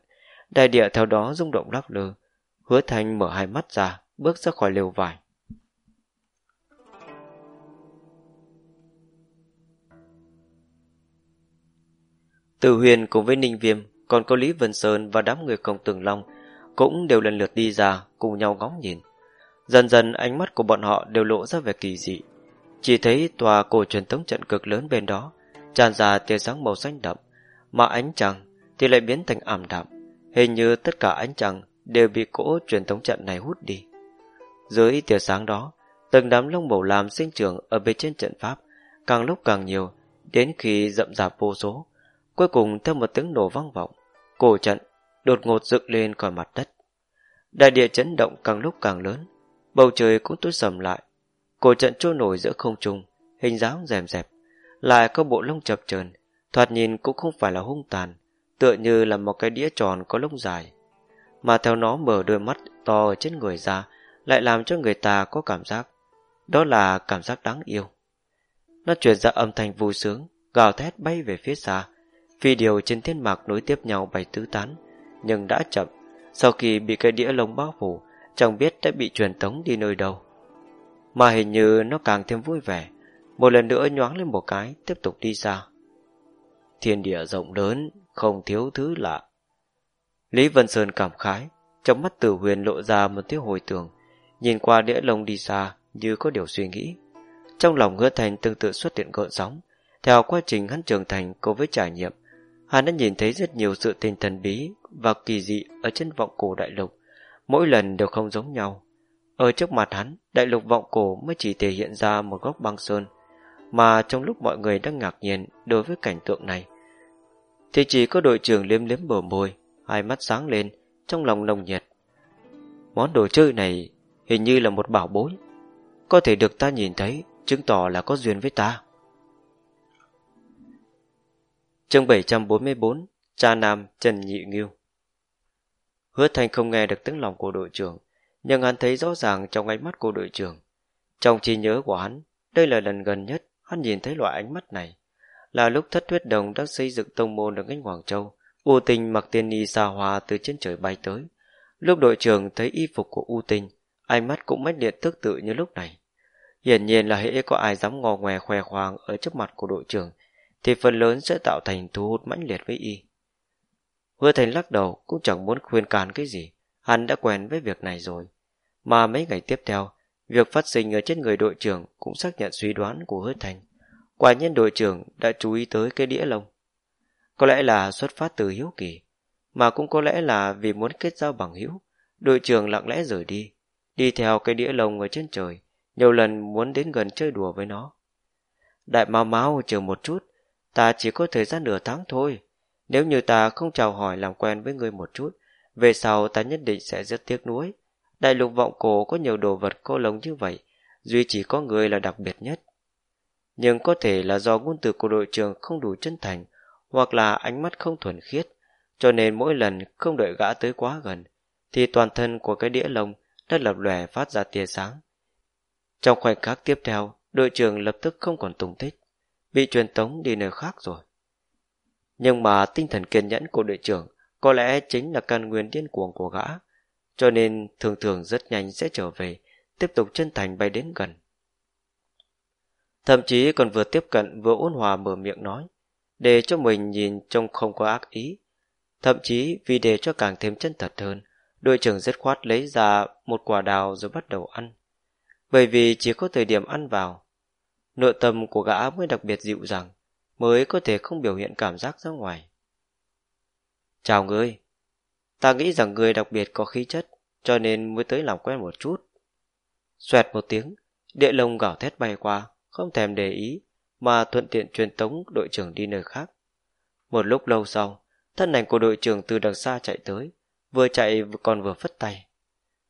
Đại địa theo đó rung động lắc lư. Hứa Thành mở hai mắt ra, bước ra khỏi lều vải. Từ huyền cùng với Ninh Viêm, còn có Lý Vân Sơn và đám người công tường long cũng đều lần lượt đi ra cùng nhau ngóng nhìn. Dần dần ánh mắt của bọn họ đều lộ ra vẻ kỳ dị. Chỉ thấy tòa cổ truyền thống trận cực lớn bên đó tràn ra tia sáng màu xanh đậm, mà ánh trăng thì lại biến thành ảm đạm. Hình như tất cả ánh trăng đều bị cỗ truyền thống trận này hút đi. Dưới tia sáng đó, Từng đám lông màu lam sinh trưởng ở bên trên trận pháp, càng lúc càng nhiều, đến khi rậm rạp vô số. Cuối cùng theo một tiếng nổ vang vọng, cổ trận đột ngột dựng lên khỏi mặt đất. Đại địa chấn động càng lúc càng lớn, bầu trời cũng tối sầm lại. Cổ trận trôi nổi giữa không trung, hình dáng rèm rẹp, lại có bộ lông chập chờn, thoạt nhìn cũng không phải là hung tàn, tựa như là một cái đĩa tròn có lông dài. Mà theo nó mở đôi mắt to ở trên người ra, lại làm cho người ta có cảm giác. Đó là cảm giác đáng yêu. Nó truyền ra âm thanh vui sướng, gào thét bay về phía xa. Phi điều trên thiên mạc nối tiếp nhau bay tứ tán, nhưng đã chậm. Sau khi bị cái đĩa lông bao phủ, chẳng biết đã bị truyền tống đi nơi đâu. Mà hình như nó càng thêm vui vẻ, một lần nữa nhoáng lên một cái, tiếp tục đi xa. Thiên địa rộng lớn, không thiếu thứ lạ. Lý Vân Sơn cảm khái, trong mắt tử huyền lộ ra một tiếng hồi tưởng, nhìn qua đĩa lông đi xa như có điều suy nghĩ. Trong lòng hứa thành tương tự xuất hiện gợn sóng, theo quá trình hắn trưởng thành cùng với trải nghiệm, hắn đã nhìn thấy rất nhiều sự tình thần bí và kỳ dị ở trên vọng cổ đại lục, mỗi lần đều không giống nhau. Ở trước mặt hắn, đại lục vọng cổ mới chỉ thể hiện ra một góc băng sơn, mà trong lúc mọi người đang ngạc nhiên đối với cảnh tượng này, thì chỉ có đội trưởng liếm liếm bờ môi, hai mắt sáng lên, trong lòng nồng nhiệt. Món đồ chơi này hình như là một bảo bối, có thể được ta nhìn thấy, chứng tỏ là có duyên với ta. Chương 744 Cha Nam Trần Nhị Nghiêu Hứa thanh không nghe được tiếng lòng của đội trưởng, nhưng hắn thấy rõ ràng trong ánh mắt của đội trưởng. Trong trí nhớ của hắn, đây là lần gần nhất hắn nhìn thấy loại ánh mắt này. Là lúc thất huyết đồng đang xây dựng tông môn ở ngách Hoàng Châu, U Tinh mặc tiên y xa hoa từ trên trời bay tới. Lúc đội trưởng thấy y phục của U Tinh, ánh mắt cũng mách điện tương tự như lúc này. Hiển nhiên là hễ có ai dám ngò ngoe khoe khoang ở trước mặt của đội trưởng, thì phần lớn sẽ tạo thành thu hút mãnh liệt với y. Hứa Thành lắc đầu cũng chẳng muốn khuyên can cái gì, hắn đã quen với việc này rồi. Mà mấy ngày tiếp theo, việc phát sinh ở trên người đội trưởng cũng xác nhận suy đoán của Hứa Thành. Quả nhiên đội trưởng đã chú ý tới cái đĩa lông. Có lẽ là xuất phát từ hiếu kỳ, mà cũng có lẽ là vì muốn kết giao bằng hữu, đội trưởng lặng lẽ rời đi, đi theo cái đĩa lông ở trên trời, nhiều lần muốn đến gần chơi đùa với nó. Đại Mao Mao chờ một chút, ta chỉ có thời gian nửa tháng thôi. Nếu như ta không chào hỏi làm quen với ngươi một chút, về sau ta nhất định sẽ rất tiếc nuối. Đại lục vọng cổ có nhiều đồ vật cô lồng như vậy, duy chỉ có người là đặc biệt nhất. Nhưng có thể là do ngôn từ của đội trưởng không đủ chân thành, hoặc là ánh mắt không thuần khiết, cho nên mỗi lần không đợi gã tới quá gần, thì toàn thân của cái đĩa lông đã lập lòe phát ra tia sáng. Trong khoảnh khắc tiếp theo, đội trưởng lập tức không còn tùng tích, bị truyền tống đi nơi khác rồi. Nhưng mà tinh thần kiên nhẫn của đội trưởng có lẽ chính là căn nguyên điên cuồng của gã, cho nên thường thường rất nhanh sẽ trở về, tiếp tục chân thành bay đến gần. Thậm chí còn vừa tiếp cận vừa ôn hòa mở miệng nói, để cho mình nhìn trông không có ác ý. Thậm chí vì để cho càng thêm chân thật hơn, đội trưởng rất khoát lấy ra một quả đào rồi bắt đầu ăn bởi vì chỉ có thời điểm ăn vào. Nội tâm của gã mới đặc biệt dịu dàng, mới có thể không biểu hiện cảm giác ra ngoài. Chào ngươi, ta nghĩ rằng ngươi đặc biệt có khí chất, cho nên mới tới làm quen một chút. Xoẹt một tiếng, địa lông gào thét bay qua, không thèm để ý, mà thuận tiện truyền tống đội trưởng đi nơi khác. Một lúc lâu sau, thân ảnh của đội trưởng từ đằng xa chạy tới, vừa chạy còn vừa phất tay.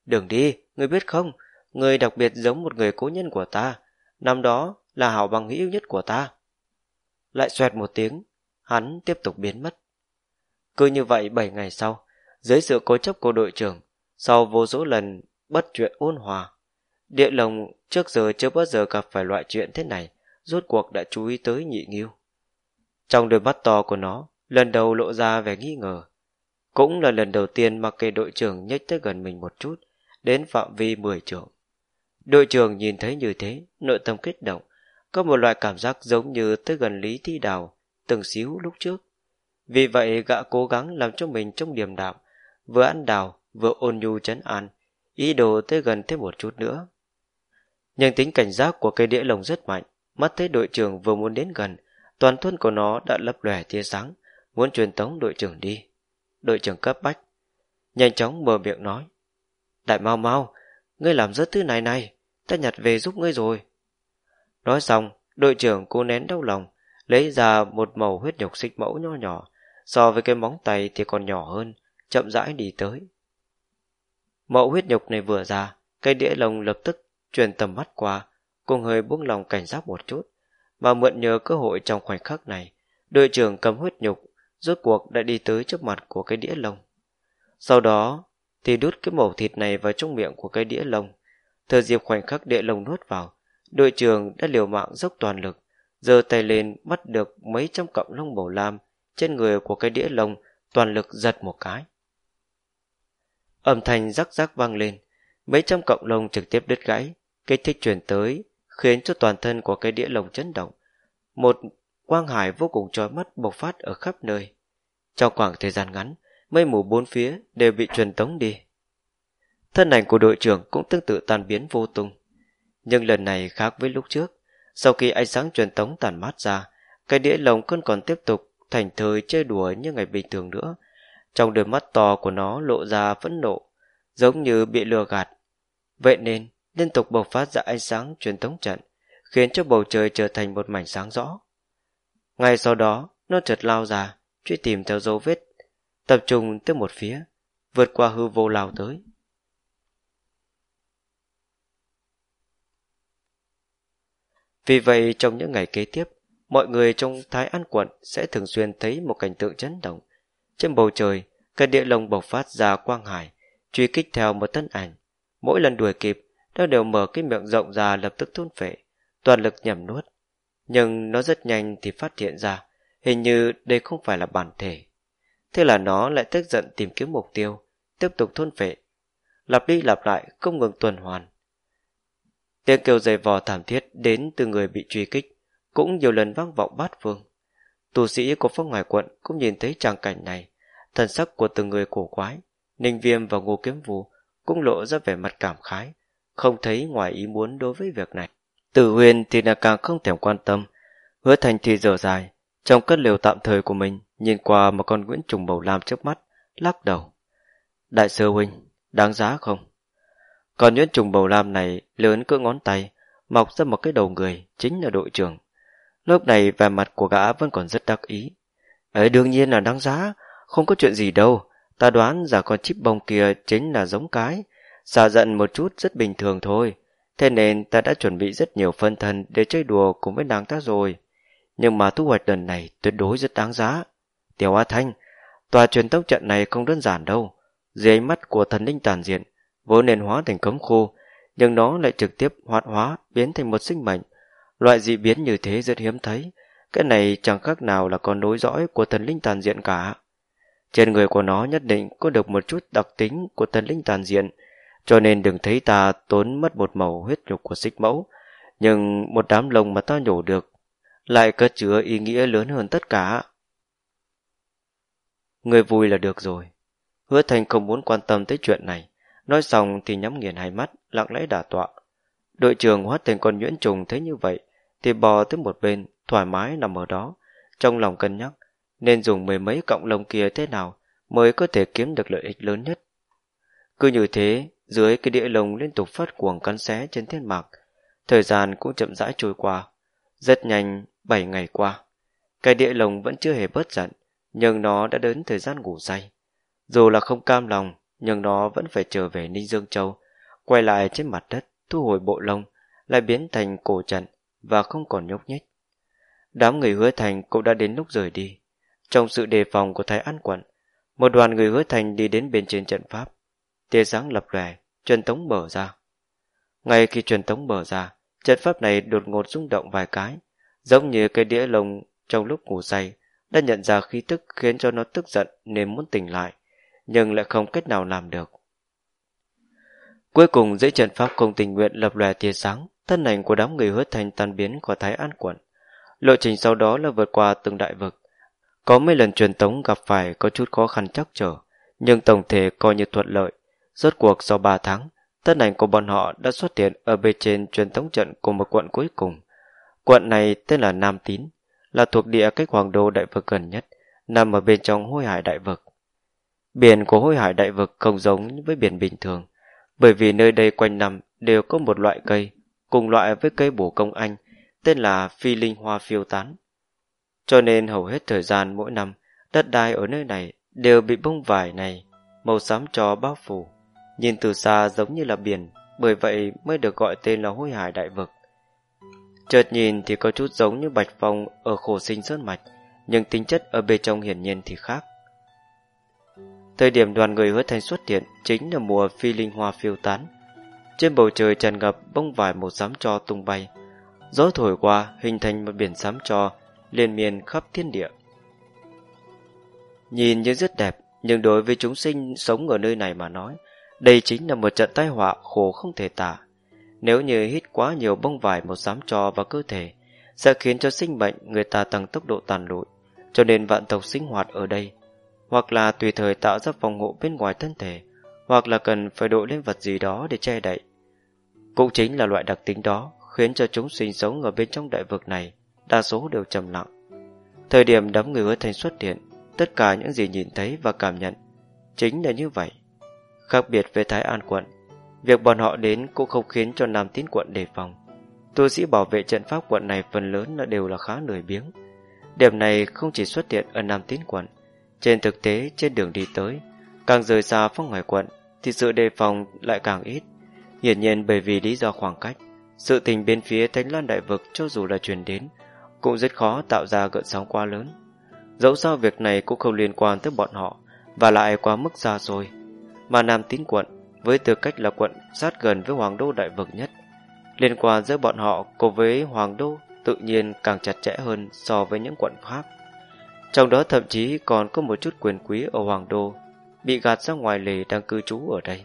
Đừng đi, ngươi biết không, Người đặc biệt giống một người cố nhân của ta, năm đó là hảo bằng hữu nhất của ta. Lại xoẹt một tiếng, hắn tiếp tục biến mất. Cứ như vậy bảy ngày sau, dưới sự cố chấp của đội trưởng, sau vô số lần bất chuyện ôn hòa, địa lồng trước giờ chưa bao giờ gặp phải loại chuyện thế này, rốt cuộc đã chú ý tới nhị nghiêu. Trong đôi mắt to của nó, lần đầu lộ ra vẻ nghi ngờ. Cũng là lần đầu tiên mặc kệ đội trưởng nhích tới gần mình một chút, đến phạm vi 10 trượng. Đội trưởng nhìn thấy như thế, nội tâm kích động, có một loại cảm giác giống như tới gần Lý Thi Đào, từng xíu lúc trước. Vì vậy gã cố gắng làm cho mình trong điềm đạm, vừa ăn đào, vừa ôn nhu chấn an, ý đồ tới gần thêm một chút nữa. Nhưng tính cảnh giác của cây đĩa lồng rất mạnh, mắt thấy đội trưởng vừa muốn đến gần, toàn thân của nó đã lấp lòe tia sáng, muốn truyền tống đội trưởng đi. Đội trưởng cấp bách, nhanh chóng mở miệng nói. Đại mau mau, ngươi làm rớt thứ này này, ta nhặt về giúp ngươi rồi. Nói xong, đội trưởng cô nén đau lòng, lấy ra một màu huyết nhục xích mẫu nho nhỏ, so với cái móng tay thì còn nhỏ hơn, chậm rãi đi tới. Mẫu huyết nhục này vừa ra, cây đĩa lồng lập tức truyền tầm mắt qua, cùng hơi buông lòng cảnh giác một chút, mà mượn nhờ cơ hội trong khoảnh khắc này, đội trưởng cầm huyết nhục, rốt cuộc đã đi tới trước mặt của cái đĩa lồng Sau đó thì đút cái mẩu thịt này vào trong miệng của cái đĩa lồng thờ dịp khoảnh khắc đĩa lồng nuốt vào, đội trưởng đã liều mạng dốc toàn lực, giơ tay lên bắt được mấy trăm cọng lông màu lam trên người của cái đĩa lông, toàn lực giật một cái. Âm thanh rắc rắc vang lên, mấy trăm cọng lông trực tiếp đứt gãy, kích thích truyền tới, khiến cho toàn thân của cái đĩa lồng chấn động. Một quang hải vô cùng trói mắt bộc phát ở khắp nơi. Trong khoảng thời gian ngắn, mây mù bốn phía đều bị truyền tống đi. Thân ảnh của đội trưởng cũng tương tự tan biến vô tung. Nhưng lần này khác với lúc trước, sau khi ánh sáng truyền tống tàn mát ra, cái đĩa lồng không còn tiếp tục thành thời chơi đùa như ngày bình thường nữa. Trong đôi mắt to của nó lộ ra phẫn nộ, giống như bị lừa gạt. Vậy nên, liên tục bộc phát ra ánh sáng truyền tống trận, khiến cho bầu trời trở thành một mảnh sáng rõ. Ngay sau đó, nó chợt lao ra, truy tìm theo dấu vết, tập trung tới một phía, vượt qua hư vô lao tới. Vì vậy trong những ngày kế tiếp, mọi người trong Thái An quận sẽ thường xuyên thấy một cảnh tượng chấn động. Trên bầu trời, cơn địa lồng bộc phát ra quang hải, truy kích theo một thân ảnh. Mỗi lần đuổi kịp, nó đều mở cái miệng rộng ra lập tức thôn phệ, toàn lực nhầm nuốt. Nhưng nó rất nhanh thì phát hiện ra, hình như đây không phải là bản thể. Thế là nó lại tức giận tìm kiếm mục tiêu, tiếp tục thôn phệ. Lặp đi lặp lại, không ngừng tuần hoàn. Tiếng kêu dày vò thảm thiết đến từ người bị truy kích, cũng nhiều lần vang vọng bát phương. Tu sĩ của phong ngoài quận cũng nhìn thấy tràng cảnh này, thần sắc của từng người cổ quái, ninh viêm và ngô kiếm vù cũng lộ ra vẻ mặt cảm khái, không thấy ngoài ý muốn đối với việc này. Tử huyền thì là càng không thèm quan tâm, hứa thành thì dở dài, trong cất liều tạm thời của mình, nhìn qua một con Nguyễn Trùng màu lam trước mắt, lắc đầu. Đại sư huynh, đáng giá không? Còn nhuyễn Trùng bầu lam này lớn cỡ ngón tay, mọc ra một cái đầu người, chính là đội trưởng. Lúc này vẻ mặt của gã vẫn còn rất đắc ý. Ấy đương nhiên là đáng giá, không có chuyện gì đâu. Ta đoán giả con chip bông kia chính là giống cái. Xả giận một chút rất bình thường thôi. Thế nên ta đã chuẩn bị rất nhiều phân thân để chơi đùa cùng với nàng ta rồi. Nhưng mà thu hoạch lần này tuyệt đối rất đáng giá. Tiểu A Thanh, tòa truyền tốc trận này không đơn giản đâu. Dưới ánh mắt của thần linh tàn diện, vốn nên hóa thành cấm khô, nhưng nó lại trực tiếp hoạt hóa biến thành một sinh mệnh. Loại dị biến như thế rất hiếm thấy. Cái này chẳng khác nào là con nối dõi của thần linh tàn diện cả. Trên người của nó nhất định có được một chút đặc tính của thần linh tàn diện, cho nên đừng thấy ta tốn mất một màu huyết nhục của xích mẫu, nhưng một đám lông mà ta nhổ được lại cất chứa ý nghĩa lớn hơn tất cả. Người vui là được rồi. Hứa Thành không muốn quan tâm tới chuyện này. Nói xong thì nhắm nghiền hai mắt, lặng lẽ đả tọa. Đội trưởng hóa thành con nhuyễn trùng thấy như vậy, thì bò tới một bên, thoải mái nằm ở đó, trong lòng cân nhắc, nên dùng mười mấy cọng lông kia thế nào mới có thể kiếm được lợi ích lớn nhất. Cứ như thế, dưới cái địa lồng liên tục phát cuồng cắn xé trên thiên mạc, thời gian cũng chậm rãi trôi qua. Rất nhanh, bảy ngày qua, cái địa lồng vẫn chưa hề bớt giận, nhưng nó đã đến thời gian ngủ say. Dù là không cam lòng, nhưng nó vẫn phải trở về Ninh Dương Châu, quay lại trên mặt đất, thu hồi bộ lông, lại biến thành cổ trận và không còn nhúc nhích. Đám người hứa thành cũng đã đến lúc rời đi. Trong sự đề phòng của Thái An quận, một đoàn người hứa thành đi đến bên trên trận pháp. Tia sáng lập lòe, truyền tống mở ra. Ngay khi truyền tống mở ra, trận pháp này đột ngột rung động vài cái, giống như cái đĩa lồng trong lúc ngủ say, đã nhận ra khí tức khiến cho nó tức giận nên muốn tỉnh lại, nhưng lại không cách nào làm được. Cuối cùng dãy trận pháp không tình nguyện lập lòe tia sáng, thân ảnh của đám người hứa thành tan biến khỏi Thái An quận. Lộ trình sau đó là vượt qua từng đại vực. Có mấy lần truyền tống gặp phải có chút khó khăn chắc trở, nhưng tổng thể coi như thuận lợi. Rốt cuộc sau 3 tháng, thân ảnh của bọn họ đã xuất hiện ở bên trên truyền tống trận của một quận cuối cùng. Quận này tên là Nam Tín, là thuộc địa cách hoàng đô đại vực gần nhất, nằm ở bên trong hôi hải đại vực. Biển của hôi hải đại vực không giống với biển bình thường, bởi vì nơi đây quanh năm đều có một loại cây cùng loại với cây bổ công anh, tên là phi linh hoa phiêu tán. Cho nên hầu hết thời gian mỗi năm, đất đai ở nơi này đều bị bông vải này màu xám cho bao phủ, nhìn từ xa giống như là biển, bởi vậy mới được gọi tên là hôi hải đại vực. Chợt nhìn thì có chút giống như bạch phong ở khổ sinh sơn mạch, nhưng tính chất ở bên trong hiển nhiên thì khác. Thời điểm đoàn người hứa thành xuất hiện chính là mùa phi linh hoa phiêu tán. Trên bầu trời tràn ngập bông vải màu xám cho tung bay. Gió thổi qua hình thành một biển xám cho liên miên khắp thiên địa. Nhìn như rất đẹp, nhưng đối với chúng sinh sống ở nơi này mà nói, đây chính là một trận tai họa khổ không thể tả. Nếu như hít quá nhiều bông vải màu xám cho vào cơ thể, sẽ khiến cho sinh bệnh người ta tăng tốc độ tàn lụi, cho nên vạn tộc sinh hoạt ở đây hoặc là tùy thời tạo ra phòng hộ bên ngoài thân thể, hoặc là cần phải đội lên vật gì đó để che đậy. Cũng chính là loại đặc tính đó khiến cho chúng sinh sống ở bên trong đại vực này, đa số đều trầm lặng. Thời điểm đám người hứa thành xuất hiện, tất cả những gì nhìn thấy và cảm nhận chính là như vậy. Khác biệt với Thái An quận, việc bọn họ đến cũng không khiến cho Nam Tín quận đề phòng. Tu sĩ bảo vệ trận pháp quận này phần lớn là đều là khá lười biếng. Điểm này không chỉ xuất hiện ở Nam Tín quận, trên thực tế, trên đường đi tới, càng rời xa phong ngoài quận, thì sự đề phòng lại càng ít. Hiển nhiên bởi vì lý do khoảng cách, sự tình bên phía Thánh Lan Đại Vực cho dù là truyền đến, cũng rất khó tạo ra gợn sóng quá lớn. Dẫu sao việc này cũng không liên quan tới bọn họ, và lại quá mức xa rồi. Mà Nam Tín quận, với tư cách là quận sát gần với Hoàng Đô Đại Vực nhất, liên quan giữa bọn họ cùng với Hoàng Đô tự nhiên càng chặt chẽ hơn so với những quận khác. Trong đó thậm chí còn có một chút quyền quý ở Hoàng Đô bị gạt ra ngoài lề đang cư trú ở đây.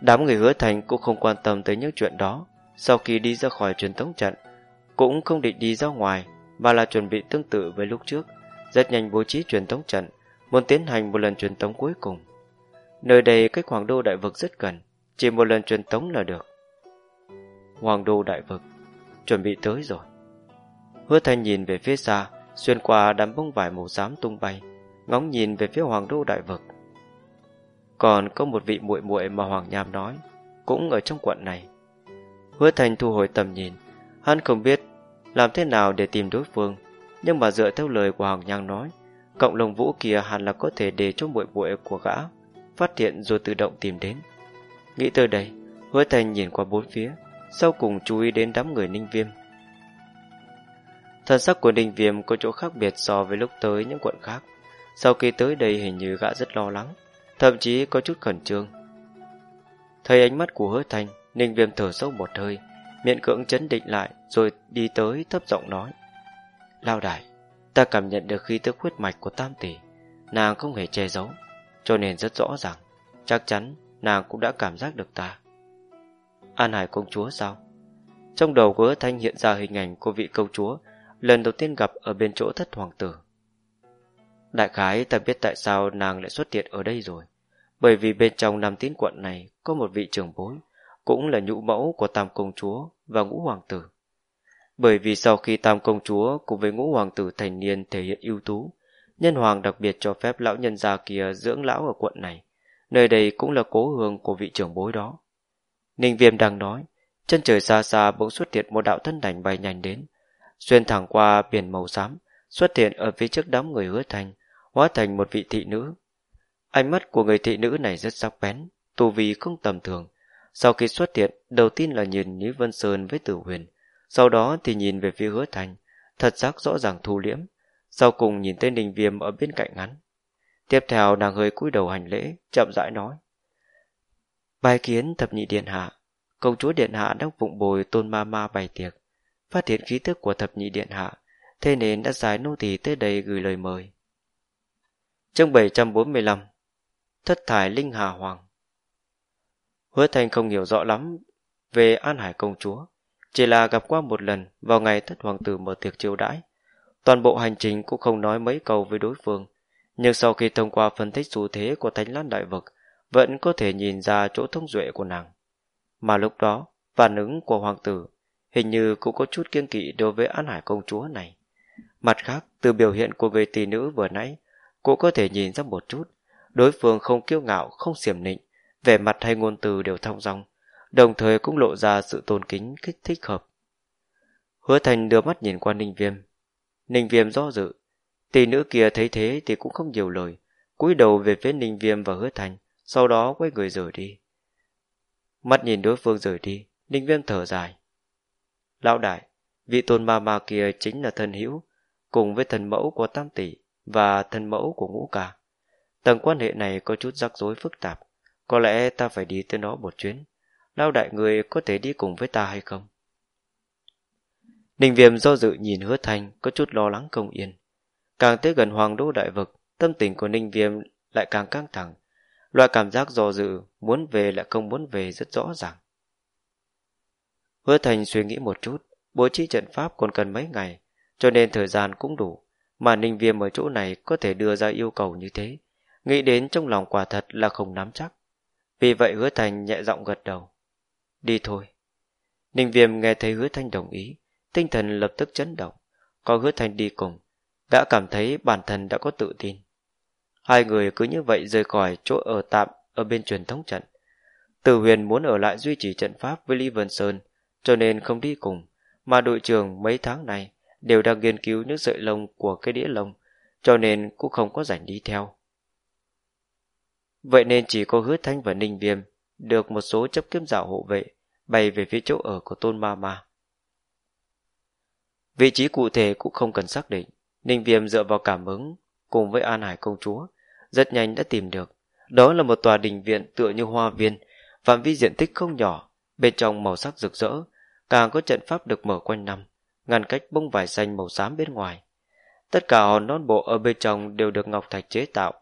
Đám người hứa thành cũng không quan tâm tới những chuyện đó. Sau khi đi ra khỏi truyền tống trận, cũng không định đi ra ngoài, mà là chuẩn bị tương tự với lúc trước, rất nhanh bố trí truyền tống trận, muốn tiến hành một lần truyền tống cuối cùng. Nơi đây cách Hoàng Đô Đại Vực rất gần, chỉ một lần truyền tống là được. Hoàng Đô Đại Vực, chuẩn bị tới rồi. Hứa Thành nhìn về phía xa, xuyên qua đám bông vải màu xám tung bay, ngóng nhìn về phía hoàng đô đại vực. Còn có một vị muội muội mà Hoàng Nham nói, cũng ở trong quận này. Hứa Thành thu hồi tầm nhìn, hắn không biết làm thế nào để tìm đối phương, nhưng mà dựa theo lời của Hoàng Nham nói, cộng đồng vũ kia hẳn là có thể để cho muội muội của gã phát hiện rồi tự động tìm đến. Nghĩ tới đây, Hứa Thành nhìn qua bốn phía, sau cùng chú ý đến đám người ninh viêm. Thần sắc của Đình Viêm có chỗ khác biệt so với lúc tới những quận khác. Sau khi tới đây hình như gã rất lo lắng, thậm chí có chút khẩn trương. Thấy ánh mắt của hứa thanh, Ninh Viêm thở sâu một hơi, miệng cưỡng chấn định lại rồi đi tới thấp giọng nói. Lao đại, ta cảm nhận được khi tức huyết mạch của Tam Tỷ, nàng không hề che giấu, cho nên rất rõ ràng, chắc chắn nàng cũng đã cảm giác được ta. An Hải công chúa sao? Trong đầu của hứa thanh hiện ra hình ảnh của vị công chúa lần đầu tiên gặp ở bên chỗ thất hoàng tử. Đại khái ta biết tại sao nàng lại xuất hiện ở đây rồi. Bởi vì bên trong Nam Tín quận này có một vị trưởng bối, cũng là nhũ mẫu của Tam Công Chúa và Ngũ Hoàng tử. Bởi vì sau khi Tam Công Chúa cùng với Ngũ Hoàng tử thành niên thể hiện ưu tú, nhân hoàng đặc biệt cho phép lão nhân gia kia dưỡng lão ở quận này. Nơi đây cũng là cố hương của vị trưởng bối đó. Ninh Viêm đang nói, chân trời xa xa bỗng xuất hiện một đạo thân đảnh bay nhanh đến, xuyên thẳng qua biển màu xám, xuất hiện ở phía trước đám người hứa thành, hóa thành một vị thị nữ. Ánh mắt của người thị nữ này rất sắc bén, tu vi không tầm thường. Sau khi xuất hiện, đầu tiên là nhìn Lý Vân Sơn với Tử Huyền, sau đó thì nhìn về phía hứa thành, thật sắc rõ ràng thu liễm, sau cùng nhìn tên đình viêm ở bên cạnh hắn. Tiếp theo nàng hơi cúi đầu hành lễ, chậm rãi nói. Bài kiến thập nhị điện hạ, công chúa điện hạ đang phụng bồi tôn ma ma bày tiệc phát hiện khí tức của thập nhị điện hạ, thế nên đã giải nô tỳ tới đây gửi lời mời. Chương 745 Thất thải Linh Hà Hoàng Hứa Thành không hiểu rõ lắm về An Hải công chúa, chỉ là gặp qua một lần vào ngày thất hoàng tử mở tiệc chiêu đãi. Toàn bộ hành trình cũng không nói mấy câu với đối phương, nhưng sau khi thông qua phân tích xu thế của Thánh Lan Đại Vực, vẫn có thể nhìn ra chỗ thông duệ của nàng. Mà lúc đó, phản ứng của hoàng tử hình như cũng có chút kiêng kỵ đối với An Hải công chúa này. Mặt khác, từ biểu hiện của người tỷ nữ vừa nãy, cũng có thể nhìn ra một chút, đối phương không kiêu ngạo, không xiểm nịnh, vẻ mặt hay ngôn từ đều thong dong, đồng thời cũng lộ ra sự tôn kính kích thích hợp. Hứa Thành đưa mắt nhìn qua Ninh Viêm. Ninh Viêm do dự. Tỷ nữ kia thấy thế thì cũng không nhiều lời, cúi đầu về phía Ninh Viêm và Hứa Thành, sau đó quay người rời đi. Mắt nhìn đối phương rời đi, Ninh Viêm thở dài. Lão đại, vị tôn ma ma kia chính là thân hữu, cùng với thần mẫu của Tam Tỷ và thần mẫu của Ngũ Ca. Tầng quan hệ này có chút rắc rối phức tạp, có lẽ ta phải đi tới nó một chuyến. Lão đại người có thể đi cùng với ta hay không? Ninh Viêm do dự nhìn hứa thanh có chút lo lắng không yên. Càng tới gần hoàng đô đại vực, tâm tình của Ninh Viêm lại càng căng thẳng. Loại cảm giác do dự, muốn về lại không muốn về rất rõ ràng. Hứa Thành suy nghĩ một chút, bố trí trận pháp còn cần mấy ngày, cho nên thời gian cũng đủ, mà Ninh Viêm ở chỗ này có thể đưa ra yêu cầu như thế. Nghĩ đến trong lòng quả thật là không nắm chắc. Vì vậy hứa Thành nhẹ giọng gật đầu. Đi thôi. Ninh Viêm nghe thấy hứa Thanh đồng ý, tinh thần lập tức chấn động. Có hứa Thanh đi cùng, đã cảm thấy bản thân đã có tự tin. Hai người cứ như vậy rời khỏi chỗ ở tạm ở bên truyền thống trận. Từ huyền muốn ở lại duy trì trận pháp với Lý Vân Sơn, cho nên không đi cùng, mà đội trưởng mấy tháng này đều đang nghiên cứu những sợi lông của cái đĩa lông, cho nên cũng không có rảnh đi theo. Vậy nên chỉ có hứa thanh và ninh viêm được một số chấp kiếm dạo hộ vệ bay về phía chỗ ở của tôn ma ma. Vị trí cụ thể cũng không cần xác định, ninh viêm dựa vào cảm ứng cùng với An Hải công chúa, rất nhanh đã tìm được. Đó là một tòa đình viện tựa như hoa viên, phạm vi diện tích không nhỏ, bên trong màu sắc rực rỡ, càng có trận pháp được mở quanh năm, ngăn cách bông vải xanh màu xám bên ngoài. Tất cả hòn non bộ ở bên trong đều được ngọc thạch chế tạo,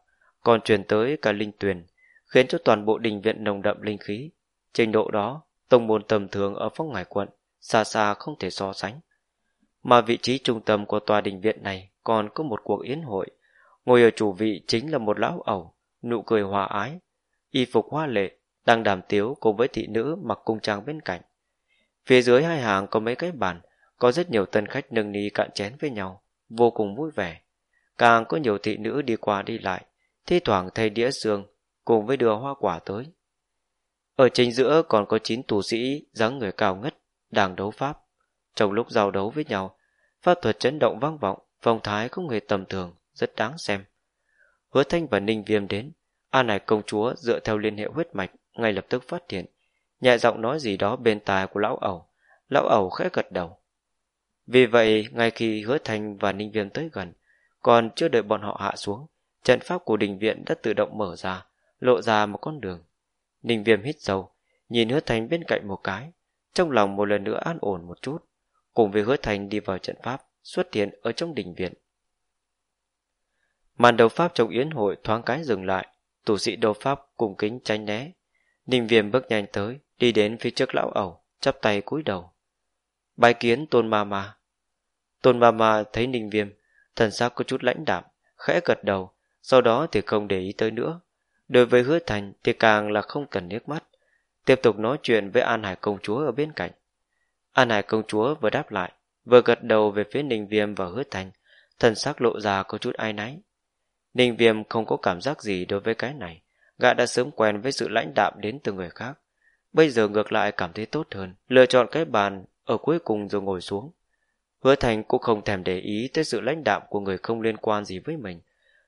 còn truyền tới cả linh tuyền, khiến cho toàn bộ đình viện nồng đậm linh khí. Trình độ đó, tông môn tầm thường ở phong ngải quận, xa xa không thể so sánh. Mà vị trí trung tâm của tòa đình viện này còn có một cuộc yến hội. Ngồi ở chủ vị chính là một lão ẩu, nụ cười hòa ái, y phục hoa lệ, đang đàm tiếu cùng với thị nữ mặc cung trang bên cạnh. Phía dưới hai hàng có mấy cái bàn, có rất nhiều tân khách nâng ni cạn chén với nhau, vô cùng vui vẻ. Càng có nhiều thị nữ đi qua đi lại, thi thoảng thay đĩa xương, cùng với đưa hoa quả tới. Ở chính giữa còn có chín tù sĩ dáng người cao ngất, đang đấu pháp. Trong lúc giao đấu với nhau, pháp thuật chấn động vang vọng, phong thái không hề tầm thường, rất đáng xem. Hứa Thanh và Ninh Viêm đến, An này công chúa dựa theo liên hệ huyết mạch, ngay lập tức phát hiện, nhẹ giọng nói gì đó bên tai của lão ẩu, lão ẩu khẽ gật đầu. Vì vậy, ngay khi Hứa Thanh và Ninh Viêm tới gần, còn chưa đợi bọn họ hạ xuống, trận pháp của đình viện đã tự động mở ra, lộ ra một con đường. Ninh Viêm hít sâu, nhìn Hứa Thanh bên cạnh một cái, trong lòng một lần nữa an ổn một chút, cùng với Hứa Thanh đi vào trận pháp, xuất hiện ở trong đình viện. Màn đầu pháp trong yến hội thoáng cái dừng lại, tù sĩ đầu pháp cùng kính tránh né. Ninh Viêm bước nhanh tới, đi đến phía trước lão ẩu, chắp tay cúi đầu. Bài kiến Tôn Ma Ma. Tôn Ma Ma thấy Ninh Viêm, thần sắc có chút lãnh đạm, khẽ gật đầu, sau đó thì không để ý tới nữa. Đối với hứa thành thì càng là không cần nước mắt, tiếp tục nói chuyện với An Hải công chúa ở bên cạnh. An Hải công chúa vừa đáp lại, vừa gật đầu về phía Ninh Viêm và hứa thành, thần sắc lộ ra có chút ai náy. Ninh Viêm không có cảm giác gì đối với cái này, gã đã sớm quen với sự lãnh đạm đến từ người khác. Bây giờ ngược lại cảm thấy tốt hơn, lựa chọn cái bàn ở cuối cùng rồi ngồi xuống. Hứa Thành cũng không thèm để ý tới sự lãnh đạm của người không liên quan gì với mình.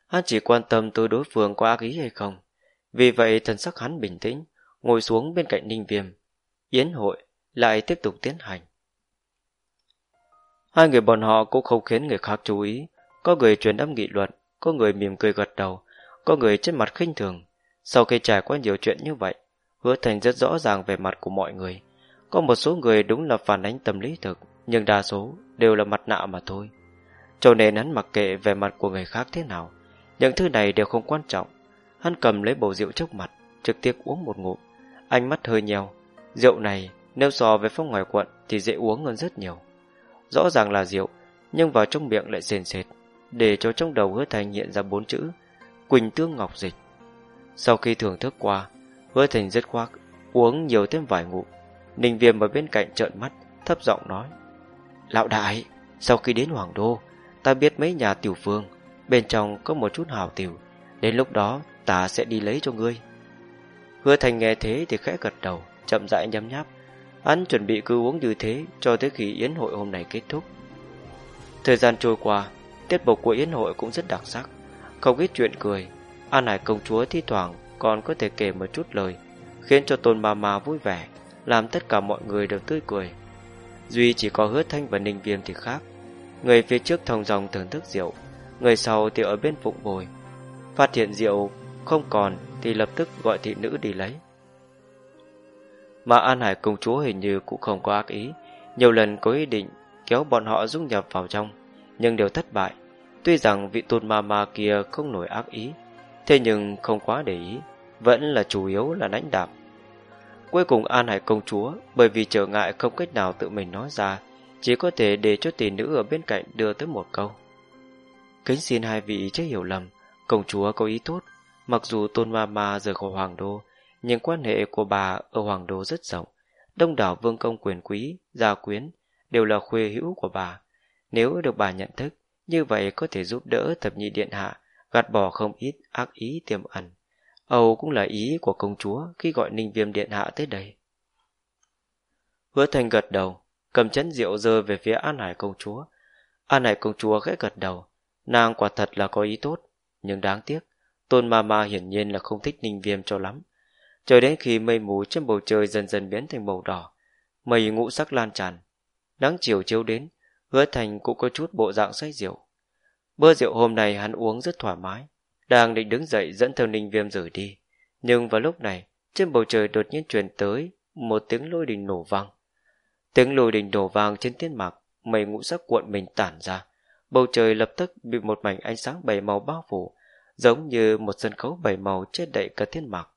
Hắn chỉ quan tâm tới đối phương có ác ý hay không. Vì vậy thần sắc hắn bình tĩnh, ngồi xuống bên cạnh Ninh Viêm. Yến hội lại tiếp tục tiến hành. Hai người bọn họ cũng không khiến người khác chú ý. Có người truyền âm nghị luận, có người mỉm cười gật đầu, có người trên mặt khinh thường. Sau khi trải qua nhiều chuyện như vậy, hứa thành rất rõ ràng về mặt của mọi người. Có một số người đúng là phản ánh tâm lý thực, nhưng đa số đều là mặt nạ mà thôi. Cho nên hắn mặc kệ về mặt của người khác thế nào, những thứ này đều không quan trọng. Hắn cầm lấy bầu rượu trước mặt, trực tiếp uống một ngụm, ánh mắt hơi nhèo. Rượu này, nếu so với phong ngoài quận thì dễ uống hơn rất nhiều. Rõ ràng là rượu, nhưng vào trong miệng lại sền sệt, để cho trong đầu hứa thành hiện ra bốn chữ Quỳnh Tương Ngọc Dịch. Sau khi thưởng thức qua, hứa thành rất khoác, uống nhiều thêm vài ngụm. Ninh Viêm ở bên cạnh trợn mắt, thấp giọng nói. Lão đại, sau khi đến Hoàng Đô, ta biết mấy nhà tiểu phương, bên trong có một chút hào tiểu, đến lúc đó ta sẽ đi lấy cho ngươi. Hứa thành nghe thế thì khẽ gật đầu, chậm rãi nhấm nháp. Hắn chuẩn bị cứ uống như thế cho tới khi yến hội hôm nay kết thúc. Thời gian trôi qua, tiết mục của yến hội cũng rất đặc sắc. Không ít chuyện cười, An Hải công chúa thi thoảng còn có thể kể một chút lời, khiến cho Tôn Ma Ma vui vẻ, làm tất cả mọi người đều tươi cười. Duy chỉ có hứa thanh và ninh viêm thì khác. Người phía trước thông dòng thưởng thức rượu, người sau thì ở bên phụng bồi. Phát hiện rượu không còn thì lập tức gọi thị nữ đi lấy. Mà An Hải công chúa hình như cũng không có ác ý, nhiều lần có ý định kéo bọn họ dung nhập vào trong, nhưng đều thất bại. Tuy rằng vị tôn ma ma kia không nổi ác ý, thế nhưng không quá để ý, vẫn là chủ yếu là lãnh đạm. Cuối cùng An Hải công chúa bởi vì trở ngại không cách nào tự mình nói ra, chỉ có thể để cho tỷ nữ ở bên cạnh đưa tới một câu. Kính xin hai vị chứ hiểu lầm, công chúa có ý tốt, mặc dù tôn ma ma rời khỏi hoàng đô, nhưng quan hệ của bà ở hoàng đô rất rộng. Đông đảo vương công quyền quý, gia quyến đều là khuê hữu của bà. Nếu được bà nhận thức, như vậy có thể giúp đỡ thập nhị điện hạ gạt bỏ không ít ác ý tiềm ẩn. Âu cũng là ý của công chúa khi gọi ninh viêm điện hạ tới đây. Hứa thành gật đầu, cầm chén rượu dơ về phía An Hải công chúa. An Hải công chúa khẽ gật đầu, nàng quả thật là có ý tốt, nhưng đáng tiếc, tôn ma ma hiển nhiên là không thích ninh viêm cho lắm. Chờ đến khi mây mù trên bầu trời dần dần biến thành màu đỏ, mây ngũ sắc lan tràn. Nắng chiều chiếu đến, hứa thành cũng có chút bộ dạng say rượu. Bữa rượu hôm nay hắn uống rất thoải mái, đang định đứng dậy dẫn theo ninh viêm rời đi. Nhưng vào lúc này, trên bầu trời đột nhiên truyền tới một tiếng lôi đình nổ vang. Tiếng lôi đình nổ vang trên thiên mạc, mây ngũ sắc cuộn mình tản ra. Bầu trời lập tức bị một mảnh ánh sáng bảy màu bao phủ, giống như một sân khấu bảy màu che đậy cả thiên mạc.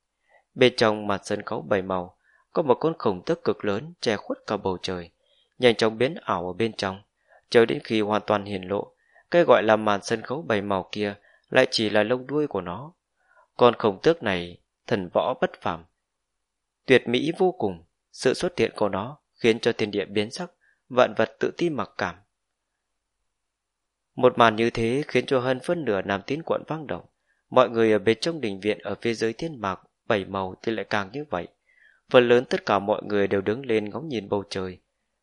Bên trong mặt sân khấu bảy màu, có một con khổng tức cực lớn che khuất cả bầu trời, nhanh chóng biến ảo ở bên trong, chờ đến khi hoàn toàn hiển lộ, cái gọi là màn sân khấu bảy màu kia lại chỉ là lông đuôi của nó. Con khổng tước này thần võ bất phàm, tuyệt mỹ vô cùng, sự xuất hiện của nó khiến cho thiên địa biến sắc, vạn vật tự ti mặc cảm. Một màn như thế khiến cho hơn phân nửa nam tín quận vang động. Mọi người ở bên trong đình viện ở phía dưới thiên mạc bảy màu thì lại càng như vậy. Phần lớn tất cả mọi người đều đứng lên ngóng nhìn bầu trời.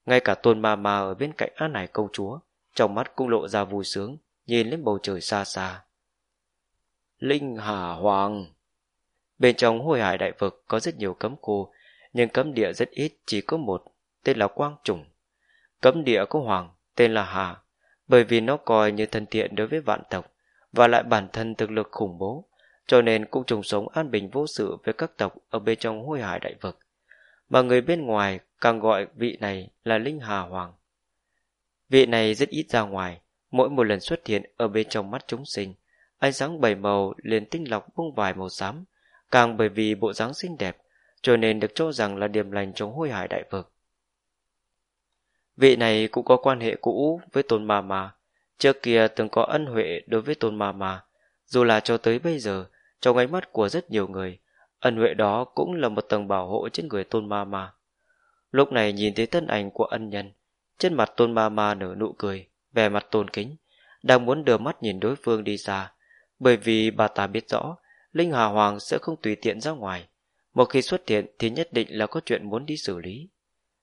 Ngay cả tôn ma ma ở bên cạnh An Hải công chúa, trong mắt cũng lộ ra vui sướng, nhìn lên bầu trời xa xa. Linh Hà Hoàng Bên trong hồi hải đại vực có rất nhiều cấm khu, nhưng cấm địa rất ít chỉ có một, tên là Quang Trùng. Cấm địa có Hoàng, tên là Hà, bởi vì nó coi như thân thiện đối với vạn tộc, và lại bản thân thực lực khủng bố, cho nên cũng trùng sống an bình vô sự với các tộc ở bên trong hôi hải đại vực. Mà người bên ngoài càng gọi vị này là Linh Hà Hoàng. Vị này rất ít ra ngoài, mỗi một lần xuất hiện ở bên trong mắt chúng sinh, ánh sáng bảy màu liền tinh lọc bung vài màu xám, càng bởi vì bộ dáng xinh đẹp, cho nên được cho rằng là điểm lành chống hôi hải đại vực. Vị này cũng có quan hệ cũ với Tôn Ma Ma, trước kia từng có ân huệ đối với Tôn Ma Ma, dù là cho tới bây giờ, trong ánh mắt của rất nhiều người, ân huệ đó cũng là một tầng bảo hộ trên người Tôn Ma Ma. Lúc này nhìn thấy thân ảnh của ân nhân, trên mặt Tôn Ma Ma nở nụ cười, vẻ mặt tôn kính, đang muốn đưa mắt nhìn đối phương đi xa, bởi vì bà ta biết rõ, Linh Hà Hoàng sẽ không tùy tiện ra ngoài, một khi xuất hiện thì nhất định là có chuyện muốn đi xử lý.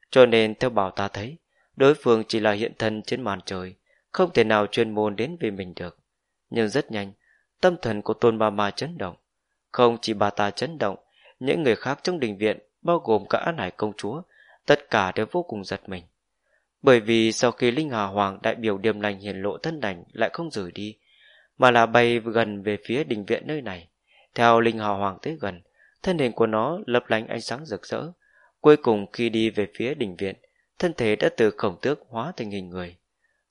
Cho nên theo bảo ta thấy, đối phương chỉ là hiện thân trên màn trời, không thể nào chuyên môn đến vì mình được. Nhưng rất nhanh, tâm thần của tôn ma ma chấn động. Không chỉ bà ta chấn động, những người khác trong đình viện, bao gồm cả An Hải công chúa, tất cả đều vô cùng giật mình. Bởi vì sau khi Linh Hà Hoàng đại biểu điềm lành hiển lộ thân đảnh lại không rời đi, mà là bay gần về phía đình viện nơi này. Theo Linh Hà Hoàng tới gần, thân hình của nó lập lánh ánh sáng rực rỡ. Cuối cùng khi đi về phía đình viện, thân thể đã từ khổng tước hóa thành hình người.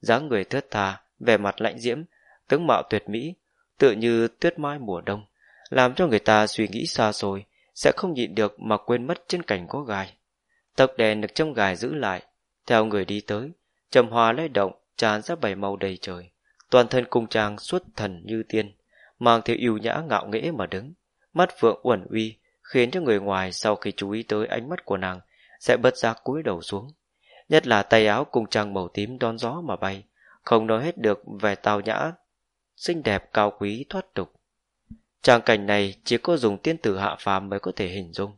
dáng người thướt tha, vẻ mặt lạnh diễm, tướng mạo tuyệt mỹ, tựa như tuyết mai mùa đông, làm cho người ta suy nghĩ xa xôi, sẽ không nhịn được mà quên mất trên cảnh có gai. Tộc đèn được trong gài giữ lại, theo người đi tới, trầm hoa lay động, tràn ra bảy màu đầy trời, toàn thân cung trang xuất thần như tiên, mang theo yêu nhã ngạo nghễ mà đứng, mắt phượng uẩn uy, khiến cho người ngoài sau khi chú ý tới ánh mắt của nàng sẽ bất giác cúi đầu xuống. Nhất là tay áo cung trang màu tím đón gió mà bay, không nói hết được vẻ tao nhã, xinh đẹp cao quý thoát tục. Tràng cảnh này chỉ có dùng tiên tử hạ phàm mới có thể hình dung.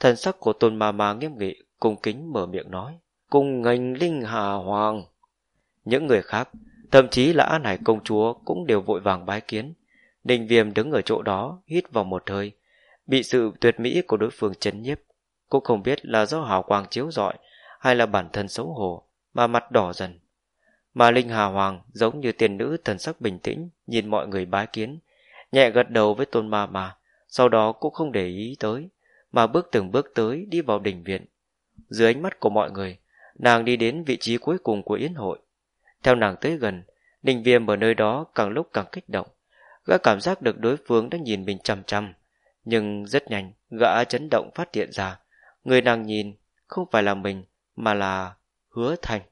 Thần sắc của tôn ma ma nghiêm nghị, cung kính mở miệng nói. Cùng ngành linh hà hoàng. Những người khác, thậm chí là An Hải công chúa cũng đều vội vàng bái kiến. Ninh viêm đứng ở chỗ đó, hít vào một hơi, bị sự tuyệt mỹ của đối phương chấn nhiếp. Cũng không biết là do hào quang chiếu rọi hay là bản thân xấu hổ mà mặt đỏ dần. Mà Linh Hà Hoàng giống như tiền nữ thần sắc bình tĩnh nhìn mọi người bái kiến, nhẹ gật đầu với tôn ma mà, sau đó cũng không để ý tới, mà bước từng bước tới đi vào đình viện. Dưới ánh mắt của mọi người, nàng đi đến vị trí cuối cùng của yến hội. Theo nàng tới gần, đình viêm ở nơi đó càng lúc càng kích động. Gã cảm giác được đối phương đang nhìn mình chăm chăm, nhưng rất nhanh, gã chấn động phát hiện ra, người nàng nhìn không phải là mình, mà là hứa thành.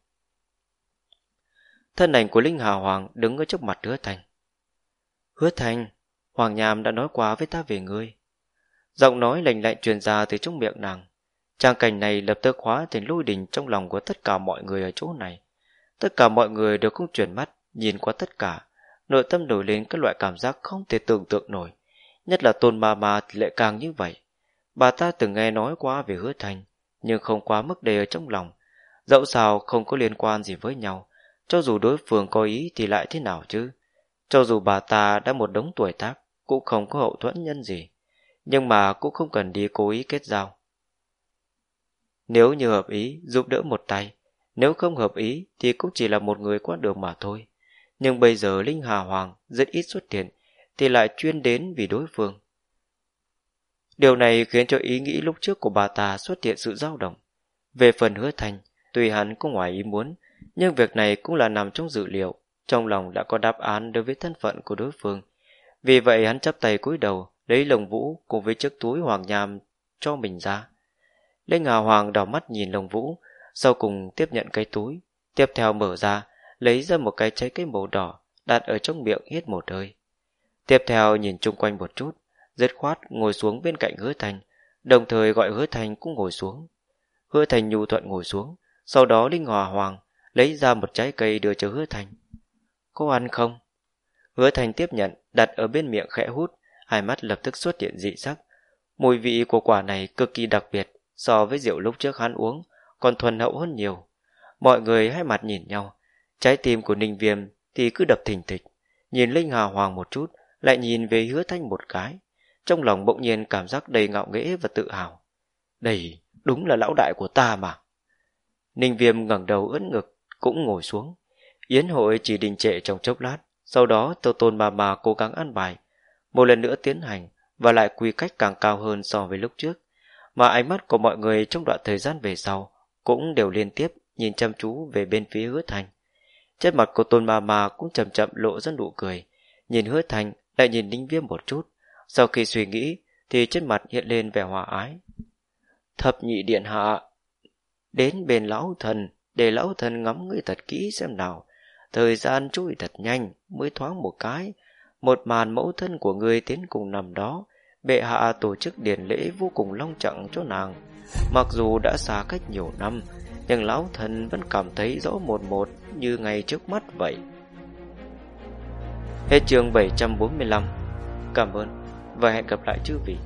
Thân ảnh của Linh Hà Hoàng đứng ở trước mặt hứa thành. Hứa thành, Hoàng Nham đã nói quá với ta về ngươi. Giọng nói lạnh lạnh truyền ra từ trong miệng nàng. Trang cảnh này lập tức hóa thành lôi đình trong lòng của tất cả mọi người ở chỗ này. Tất cả mọi người đều không chuyển mắt, nhìn qua tất cả. Nội tâm nổi lên các loại cảm giác không thể tưởng tượng nổi. Nhất là tôn ma ma thì lại càng như vậy. Bà ta từng nghe nói qua về hứa thành, nhưng không quá mức đầy ở trong lòng. Dẫu sao không có liên quan gì với nhau, cho dù đối phương có ý thì lại thế nào chứ? Cho dù bà ta đã một đống tuổi tác, cũng không có hậu thuẫn nhân gì, nhưng mà cũng không cần đi cố ý kết giao. Nếu như hợp ý, giúp đỡ một tay, nếu không hợp ý thì cũng chỉ là một người qua đường mà thôi. Nhưng bây giờ Linh Hà Hoàng rất ít xuất hiện, thì lại chuyên đến vì đối phương. Điều này khiến cho ý nghĩ lúc trước của bà ta xuất hiện sự dao động. Về phần hứa thành, tuy hắn cũng ngoài ý muốn, nhưng việc này cũng là nằm trong dự liệu, trong lòng đã có đáp án đối với thân phận của đối phương. Vì vậy hắn chắp tay cúi đầu, lấy lồng vũ cùng với chiếc túi hoàng nham cho mình ra. Linh ngà Hoàng đảo mắt nhìn lồng vũ, sau cùng tiếp nhận cái túi, tiếp theo mở ra, lấy ra một cái trái cây màu đỏ, đặt ở trong miệng hít một hơi. Tiếp theo nhìn chung quanh một chút, dứt khoát ngồi xuống bên cạnh hứa thành, đồng thời gọi hứa thành cũng ngồi xuống. Hứa thành nhu thuận ngồi xuống, sau đó Linh Hòa Hoàng lấy ra một trái cây đưa cho hứa thành. Có ăn không? Hứa thành tiếp nhận, đặt ở bên miệng khẽ hút, hai mắt lập tức xuất hiện dị sắc. Mùi vị của quả này cực kỳ đặc biệt, so với rượu lúc trước hắn uống, còn thuần hậu hơn nhiều. Mọi người hai mặt nhìn nhau, trái tim của Ninh Viêm thì cứ đập thình thịch, nhìn Linh Hà Hoàng một chút, lại nhìn về hứa thanh một cái. Trong lòng bỗng nhiên cảm giác đầy ngạo nghễ và tự hào. Đây, đúng là lão đại của ta mà. Ninh Viêm ngẩng đầu ưỡn ngực, cũng ngồi xuống. Yến hội chỉ đình trệ trong chốc lát, sau đó Tô Tôn bà bà cố gắng ăn bài, một lần nữa tiến hành và lại quy cách càng cao hơn so với lúc trước. Mà ánh mắt của mọi người trong đoạn thời gian về sau cũng đều liên tiếp nhìn chăm chú về bên phía hứa thành. Chất mặt của Tôn bà bà cũng chậm chậm lộ ra nụ cười, nhìn hứa thành lại nhìn Ninh Viêm một chút. Sau khi suy nghĩ thì chất mặt hiện lên vẻ hòa ái. Thập nhị điện hạ, đến bên lão thần để lão thần ngắm ngươi thật kỹ xem nào. Thời gian trôi thật nhanh, mới thoáng một cái. Một màn mẫu thân của ngươi tiến cùng nằm đó, bệ hạ tổ chức điển lễ vô cùng long trọng cho nàng. Mặc dù đã xa cách nhiều năm, nhưng lão thần vẫn cảm thấy rõ một một như ngày trước mắt vậy. Hết chương 745 Cảm ơn và hẹn gặp lại chư vị